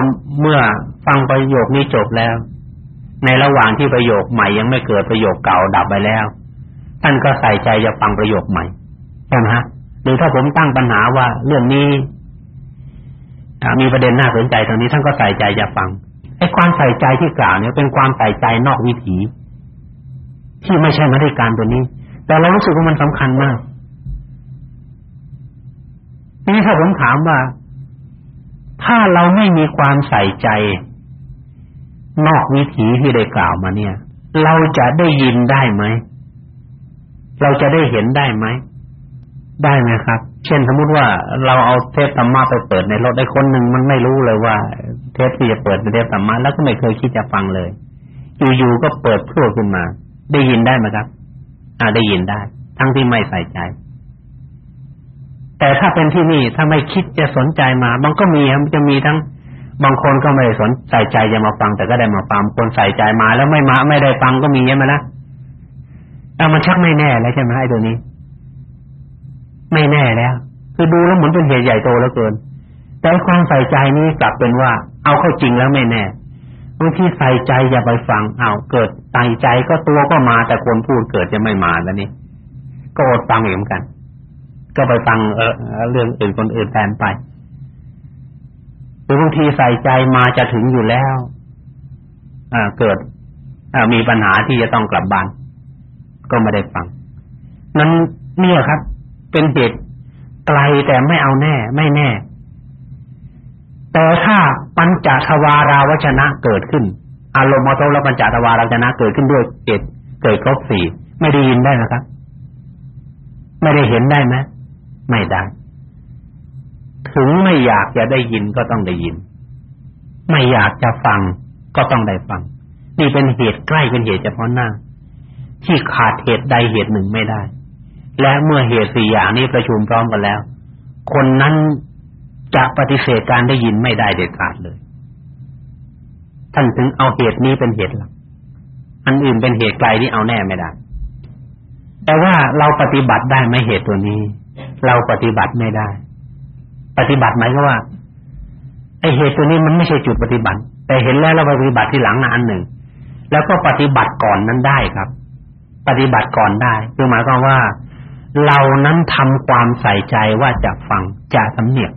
เมื่อฟังประโยคนี้จบแล้ว ในระหว่างที่ประโยคใหม่ยังไม่เกิดประโยคเก่าดับไปแล้ว ท่านก็ใส่ใจจะฟังประโยคใหม่ใช่ไหมฮะหรือถ้าผมตั้งปัญหาว่าเรื่องนี้ มีประเด็นน่าสนใจตรงนี้ท่านก็ใส่ใจจะฟังไอ้ความใส่ใจที่กล่าวเนี่ยเป็นความใส่ใจนอกวิถี ที่ไม่ใช่มาด้วยการตัวนี้ แต่เรารู้สึกว่ามันสำคัญมากนี่ถ้าผมถามว่า ถ้าเราไม่มีความใส่ใจ นอกวิถีที่ได้กล่าวมาเนี่ย เราจะได้ยินได้ไหมเราจะได้เห็นได้ไหมได้ไหมครับ เช่นสมมุติว่าเราเอาเทปธรรมะไปเปิดในรถได้คนหนึ่งมันไม่รู้เลยว่า เทปที่จะเปิดเป็นเทปธรรมะแล้วก็ไม่เคยคิดจะฟังเลย อยู่ๆก็เปิดพรวขึ้นมา ได้ยินได้ไหมครับ อ่าได้ยินได้ ทั้งที่ไม่ใส่ใจ แต่ถ้าเป็นที่นี่ถ้าไม่คิดจะสนใจมามันก็มีมันจะมีทั้ง บางคนก็ไม่สนใส่ใจจะมาฟัง แต่ก็ได้มาฟังคนใส่ใจมาแล้วไม่มาไม่ได้ฟังก็มีใช่ไหมล่ะเอามันชักไม่แน่แล้วใช่ไหมไอ้ตัวนี้ ไม่แน่แล้ว คือดูแล้วเหมือนเป็นเหตุใหญ่โตเหลือเกิน แต่ความใส่ใจนี้กลับเป็นว่า เอาเข้าจริงแล้วไม่แน่บางทีใส่ใจอย่าไปฟังเอาเกิดใส่ใจก็ตัวก็มาแต่คนพูดเกิดจะไม่มาแล้วนี่ก็อดฟังเหมือนกัน ก็ไปฟังเออเรื่องอื่นคนอื่นแทนไปหรือบางทีใส่ใจมาจะถึงอยู่แล้วอ่าเกิดอ่ามีปัญหาที่จะต้องกลับบ้านก็ไม่ได้ฟัง นั้นเนี่ยครับ เป็นเหตุไกลแต่ไม่เอาแน่ ไม่แน่ แต่ถ้าปัญจทวาราวชนะเกิดขึ้น อารมณ์มโตและปัญจทวาราวชนะเกิดขึ้นด้วยเหตุเกิดครบสี่ไม่ได้ยินได้นะครับ ไม่ได้เห็นได้ไหมไม่ได้ถึงไม่อยากจะได้ยินก็ต้องได้ยิน ไม่อยากจะฟังก็ต้องได้ฟัง นี่เป็นเหตุใกล้เป็นเหตุเฉพาะหน้า ที่ขาดเหตุใดเหตุหนึ่งไม่ได้ และเมื่อเหตุสี่อย่างนี้ประชุมพร้อมกันแล้ว คนนั้นจะปฏิเสธการได้ยินไม่ได้เด็ดขาดเลย ท่านถึงเอาเหตุนี้เป็นเหตุหลักอันอื่นเป็นเหตุไกลที่เอาแน่ไม่ได้ แต่ว่าเราปฏิบัติได้ไหมเหตุตัวนี้ เราปฏิบัติไม่ได้ ปฏิบัติหมายก็ว่าไอเหตุตัวนี้มันไม่ใช่จุดปฏิบัติ แต่เห็นแล้วเราปฏิบัติที่หลังนะอันหนึ่ง แล้วก็ปฏิบัติก่อนนั้นได้ครับ ปฏิบัติก่อนได้คือหมายความว่า เรานั้นทำความใส่ใจว่าจะฟังจะสำเนียก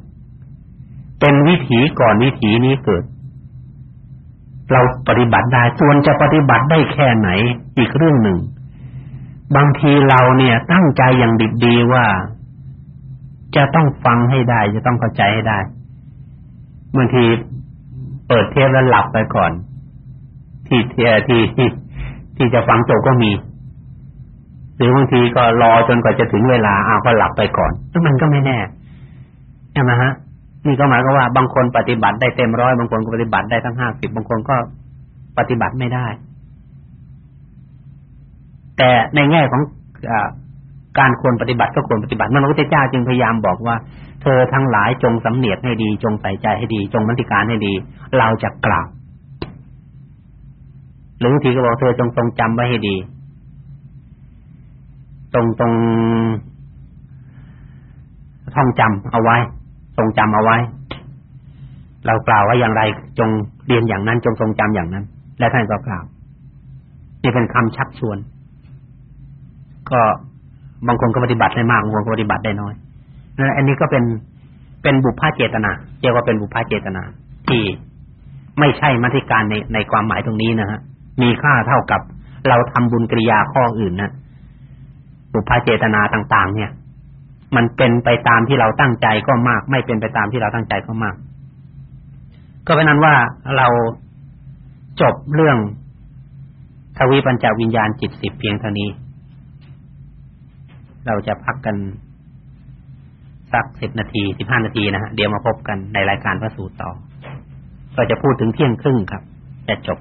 เป็นวิถีก่อนวิถีนี้เกิด เราปฏิบัติได้ส่วนจะปฏิบัติได้แค่ไหน อีกเรื่องหนึ่ง บางทีเราเนี่ย ตั้งใจอย่างดีดีว่า จะต้องฟังให้ได้ จะต้องเข้าใจให้ได้บางทีเปิดเทปแล้วหลับไปก่อน ที่เทียที่ที่ที่จะฟังจบก็มี หรือบางทีก็รอจนกว่าจะถึงเวลาอ้าวก็หลับไปก่อนซึ่งมันก็ไม่แน่ใช่ไหมฮะนี่ก็หมายก็ว่าบางคนปฏิบัติได้เต็มร้อยบางคนก็ปฏิบัติได้ทั้งห้าสิบบางคนก็ปฏิบัติไม่ได้ แต่ในแง่ของการควรปฏิบัติก็ควรปฏิบัตินั่นพระพุทธเจ้าจึงพยายามบอกว่า เธอทั้งหลายจงสำเนียกให้ดี จงใส่ใจให้ดี จงมัติการให้ดี เราจะกล่าวหรือบางทีก็บอกเธอจงทรงจำไว้ให้ดี ตรงตรงท่องจำเอาไว้ ทรงจำเอาไว้ เรากล่าวว่าอย่างไรจงเรียนอย่างนั้น จงทรงจำอย่างนั้น และท่านก็กล่าว นี่เป็นคำชักชวน ก็บางคนก็ปฏิบัติได้มากบางคนก็ปฏิบัติได้น้อยนั่นอันนี้ก็เป็นเป็นบุพพาเจตนาเรียกว่าเป็นบุพพาเจตนา ที่ไม่ใช่มัธิการในในความหมายตรงนี้นะฮะมีค่าเท่ากับเราทำบุญกิริยาข้ออื่นนะ บุพพาเจตนาต่าง ๆ เนี่ย มันเป็นไปตามที่เราตั้งใจก็มาก ไม่เป็นไปตามที่เราตั้งใจก็มาก ก็เป็นนั้นว่าเราจบเรื่องทวีปัญจวิญญาณจิตสิบเพียงเท่านี้ เราจะพักกันสักสิบนาทีสิบห้านาทีนะฮะเดี๋ยวมาพบกันในรายการพระสูตรต่อ ก็จะพูดถึงเที่ยงครึ่งครับ จะจบ